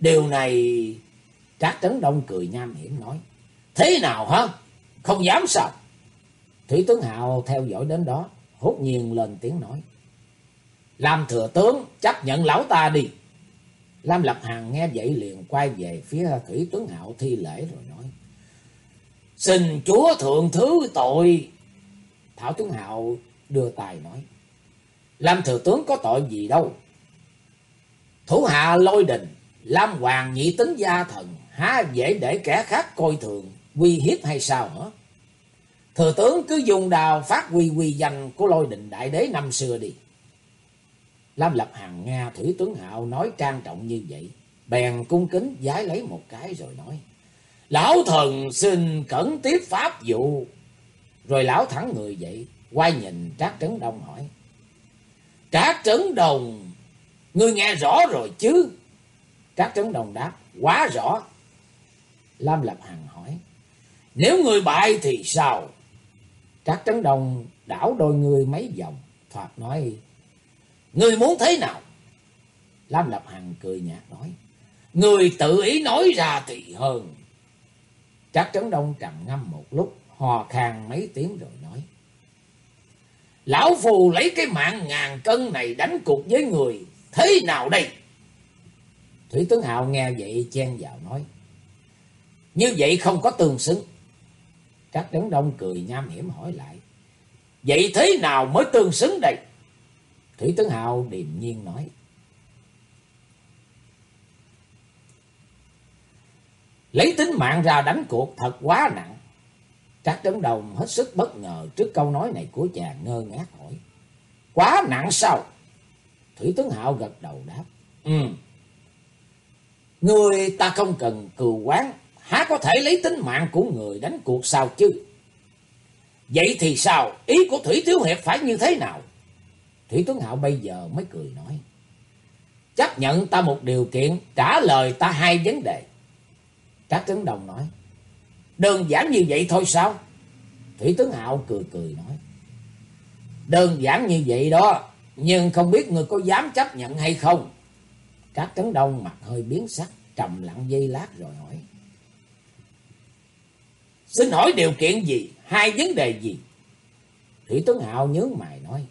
S2: Điều này... Trác Trấn Đông cười nham hiểm nói. Thế nào hả? Không dám sao? Thủy tướng Hạo theo dõi đến đó. Hốt nhiên lên tiếng nói. lam thừa tướng chấp nhận lão ta đi. Lam Lập Hằng nghe vậy liền quay về phía Thủy tướng Hạo thi lễ rồi nói. Xin chúa thượng thứ tội. Thảo tướng Hạo đưa tài nói. Lam thừa tướng có tội gì đâu. Thủ hạ lôi đình Lam Hoàng nhị tính gia thần, há dễ để kẻ khác coi thường, uy hiếp hay sao hả? Thừa tướng cứ dùng đào phát huy quy danh của lôi đình đại đế năm xưa đi. Lam Lập Hằng nghe Thủy Tướng Hạo nói trang trọng như vậy, bèn cung kính giái lấy một cái rồi nói. Lão thần xin cẩn tiếp pháp vụ. Rồi lão thẳng người dậy, quay nhìn Trác Trấn Đông hỏi. Trác Trấn Đồng, ngươi nghe rõ rồi chứ? Trác Trấn Đồng đáp, quá rõ. Lam Lập Hằng hỏi, nếu người bại thì sao? Trác Trấn Đồng đảo đôi người mấy vòng, thoạt nói, người muốn thế nào? Lam Lập Hằng cười nhạt nói, người tự ý nói ra thì hơn. Trác Trấn Đông trầm ngâm một lúc, hò khan mấy tiếng rồi nói, Lão Phù lấy cái mạng ngàn cân này đánh cuộc với người, thế nào đây? Thủy tướng Hạo nghe vậy chen vào nói. Như vậy không có tương xứng. Trác Trấn Đông cười nham hiểm hỏi lại. Vậy thế nào mới tương xứng đây? Thủy tướng Hạo điềm nhiên nói. Lấy tính mạng ra đánh cuộc thật quá nặng. Trác Trấn Đồng hết sức bất ngờ trước câu nói này của chàng ngơ ngác hỏi. Quá nặng sao? Thủy Tướng Hạo gật đầu đáp. Ừ. Người ta không cần cừu quán, há có thể lấy tính mạng của người đánh cuộc sao chứ? Vậy thì sao? Ý của Thủy Thiếu Hiệp phải như thế nào? Thủy Tướng Hạo bây giờ mới cười nói. Chấp nhận ta một điều kiện, trả lời ta hai vấn đề các tướng Đồng nói. Đơn giản như vậy thôi sao? Thủy Tướng Hạo cười cười nói. Đơn giản như vậy đó, nhưng không biết người có dám chấp nhận hay không? các tướng Đông mặt hơi biến sắc, trầm lặng dây lát rồi hỏi. Xin hỏi điều kiện gì? Hai vấn đề gì? Thủy Tướng Hạo nhớ mày nói.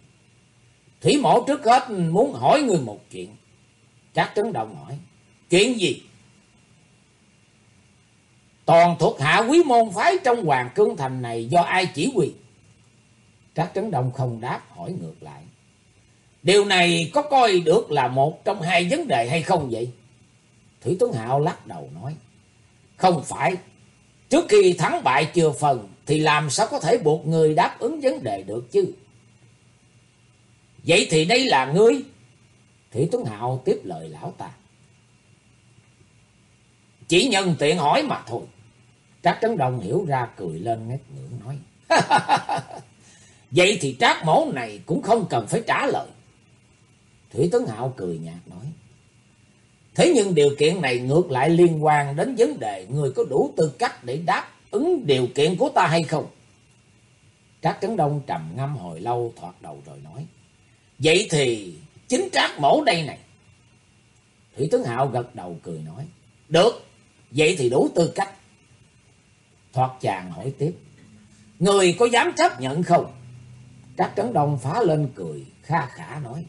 S2: Thủy mổ trước hết muốn hỏi người một chuyện. các tướng đồng hỏi. Chuyện gì? Toàn thuộc hạ quý môn phái trong Hoàng Cương Thành này do ai chỉ huy? Trác Trấn Đông không đáp, hỏi ngược lại. Điều này có coi được là một trong hai vấn đề hay không vậy? Thủy Tuấn Hạo lắc đầu nói. Không phải. Trước khi thắng bại chưa phần, thì làm sao có thể buộc người đáp ứng vấn đề được chứ? Vậy thì đây là ngươi. Thủy Tuấn Hạo tiếp lời lão ta. Chỉ nhân tiện hỏi mà thôi. Trác Trấn Đông hiểu ra cười lên ngét ngưỡng nói. Vậy thì trác mổ này cũng không cần phải trả lời. Thủy Tấn Hạo cười nhạt nói. Thế nhưng điều kiện này ngược lại liên quan đến vấn đề người có đủ tư cách để đáp ứng điều kiện của ta hay không? Trác Trấn Đông trầm ngâm hồi lâu thoạt đầu rồi nói. Vậy thì chính trác mổ đây này. Thủy Tấn Hạo gật đầu cười nói. Được, vậy thì đủ tư cách. Thoạt chàng hỏi tiếp. Người có dám chấp nhận không? Trác Trấn Đông phá lên cười, kha khả nói.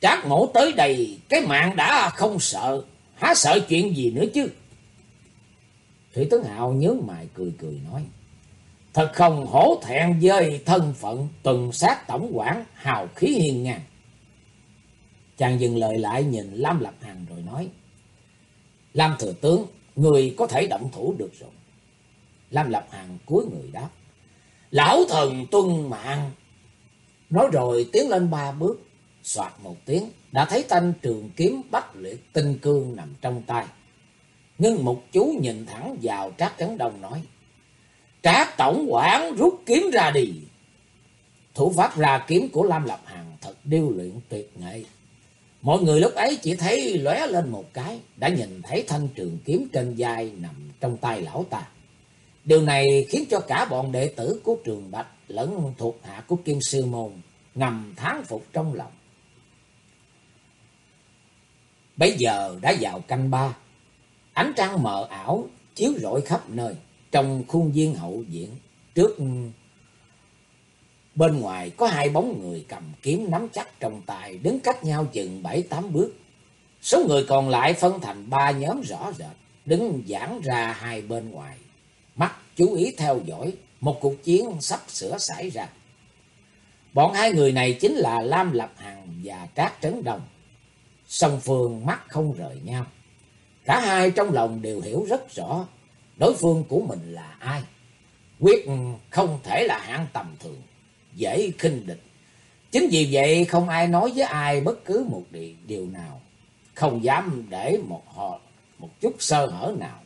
S2: Trác mổ tới đây, cái mạng đã không sợ, há sợ chuyện gì nữa chứ? Thủy tướng Hạo nhớ mày cười cười nói. Thật không hổ thẹn với thân phận tuần sát tổng quản hào khí hiền ngang. Chàng dừng lời lại nhìn Lam Lập Hằng rồi nói. Lam thừa tướng, người có thể động thủ được rồi. Lam Lập Hằng cuối người đáp. Lão thần tuân mạng. Nói rồi tiến lên ba bước, soạt một tiếng, đã thấy thanh trường kiếm bắt liệt tinh cương nằm trong tay. Ngưng một chú nhìn thẳng vào Trác Trấn Đông nói. Trác tổng quản rút kiếm ra đi. Thủ pháp ra kiếm của Lam Lập Hằng thật điêu luyện tuyệt nghệ. Mọi người lúc ấy chỉ thấy lóe lên một cái, đã nhìn thấy thanh trường kiếm trên vai nằm trong tay lão ta. Điều này khiến cho cả bọn đệ tử của trường Bạch lẫn thuộc hạ của Kim Sư Môn ngầm thán phục trong lòng. Bây giờ đã vào canh ba, ánh trăng mờ ảo chiếu rọi khắp nơi trong khuôn viên hậu viện. Trước bên ngoài có hai bóng người cầm kiếm nắm chắc trong tay đứng cách nhau chừng bảy tám bước. Số người còn lại phân thành ba nhóm rõ rệt, đứng giãn ra hai bên ngoài chú ý theo dõi một cuộc chiến sắp sửa xảy ra. Bọn hai người này chính là Lam Lập Hằng và Trác Trấn Đồng Song phương mắt không rời nhau. Cả hai trong lòng đều hiểu rất rõ đối phương của mình là ai. Quyết không thể là hạng tầm thường, dễ khinh địch. Chính vì vậy không ai nói với ai bất cứ một điều nào. Không dám để một họ một chút sơ hở nào.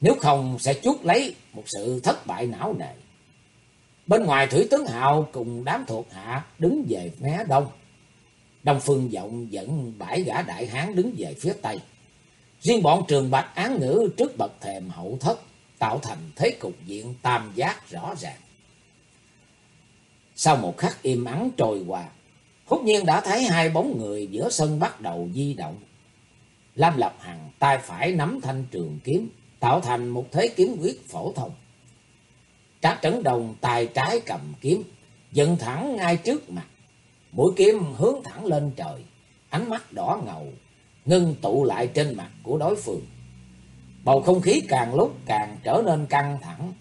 S2: Nếu không sẽ chuốc lấy một sự thất bại não nề. Bên ngoài Thủy Tướng hào cùng đám thuộc hạ đứng về mé đông. Đông Phương Vọng dẫn bãi gã đại hán đứng về phía tây. Riêng bọn trường bạch án ngữ trước bậc thềm hậu thất tạo thành thế cục diện tam giác rõ ràng. Sau một khắc im ắng trôi qua, hút nhiên đã thấy hai bóng người giữa sân bắt đầu di động. Lam Lập Hằng tay phải nắm thanh trường kiếm, tạo thành một thế kiếm quyết phổ thông. Trác Trấn Đồng tay trái cầm kiếm, dựng thẳng ngay trước mặt. Mũi kiếm hướng thẳng lên trời, ánh mắt đỏ ngầu, ngưng tụ lại trên mặt của đối phương. Bầu không khí càng lúc càng trở nên căng thẳng.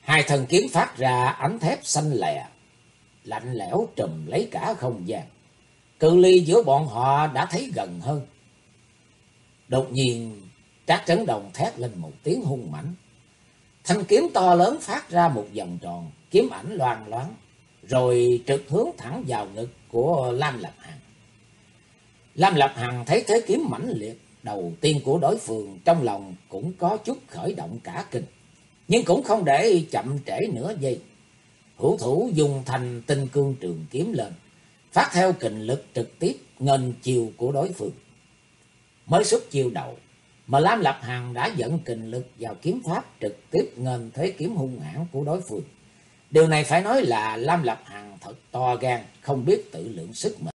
S2: Hai thần kiếm phát ra ánh thép xanh lè, lạnh lẽo trùm lấy cả không gian. Cự ly giữa bọn họ đã thấy gần hơn. Đột nhiên, Trác Trấn Đồng thét lên một tiếng hung mãnh. Thanh kiếm to lớn phát ra một vòng tròn, kiếm ảnh loan loáng. rồi trực hướng thẳng vào ngực của Lam Lập Hằng. Lam Lập Hằng thấy thế kiếm mãnh liệt đầu tiên của đối phương trong lòng cũng có chút khởi động cả kinh, nhưng cũng không để chậm trễ nửa giây. Hữu thủ dùng thành tinh cương trường kiếm lên, phát theo kình lực trực tiếp ngân chiều của đối phương. Mới xuất chiêu đầu, mà Lam Lập Hằng đã dẫn kình lực vào kiếm pháp trực tiếp ngân thế kiếm hung hãn của đối phương. Điều này phải nói là Lam Lập Hằng thật to gan, không biết tự lượng sức mình.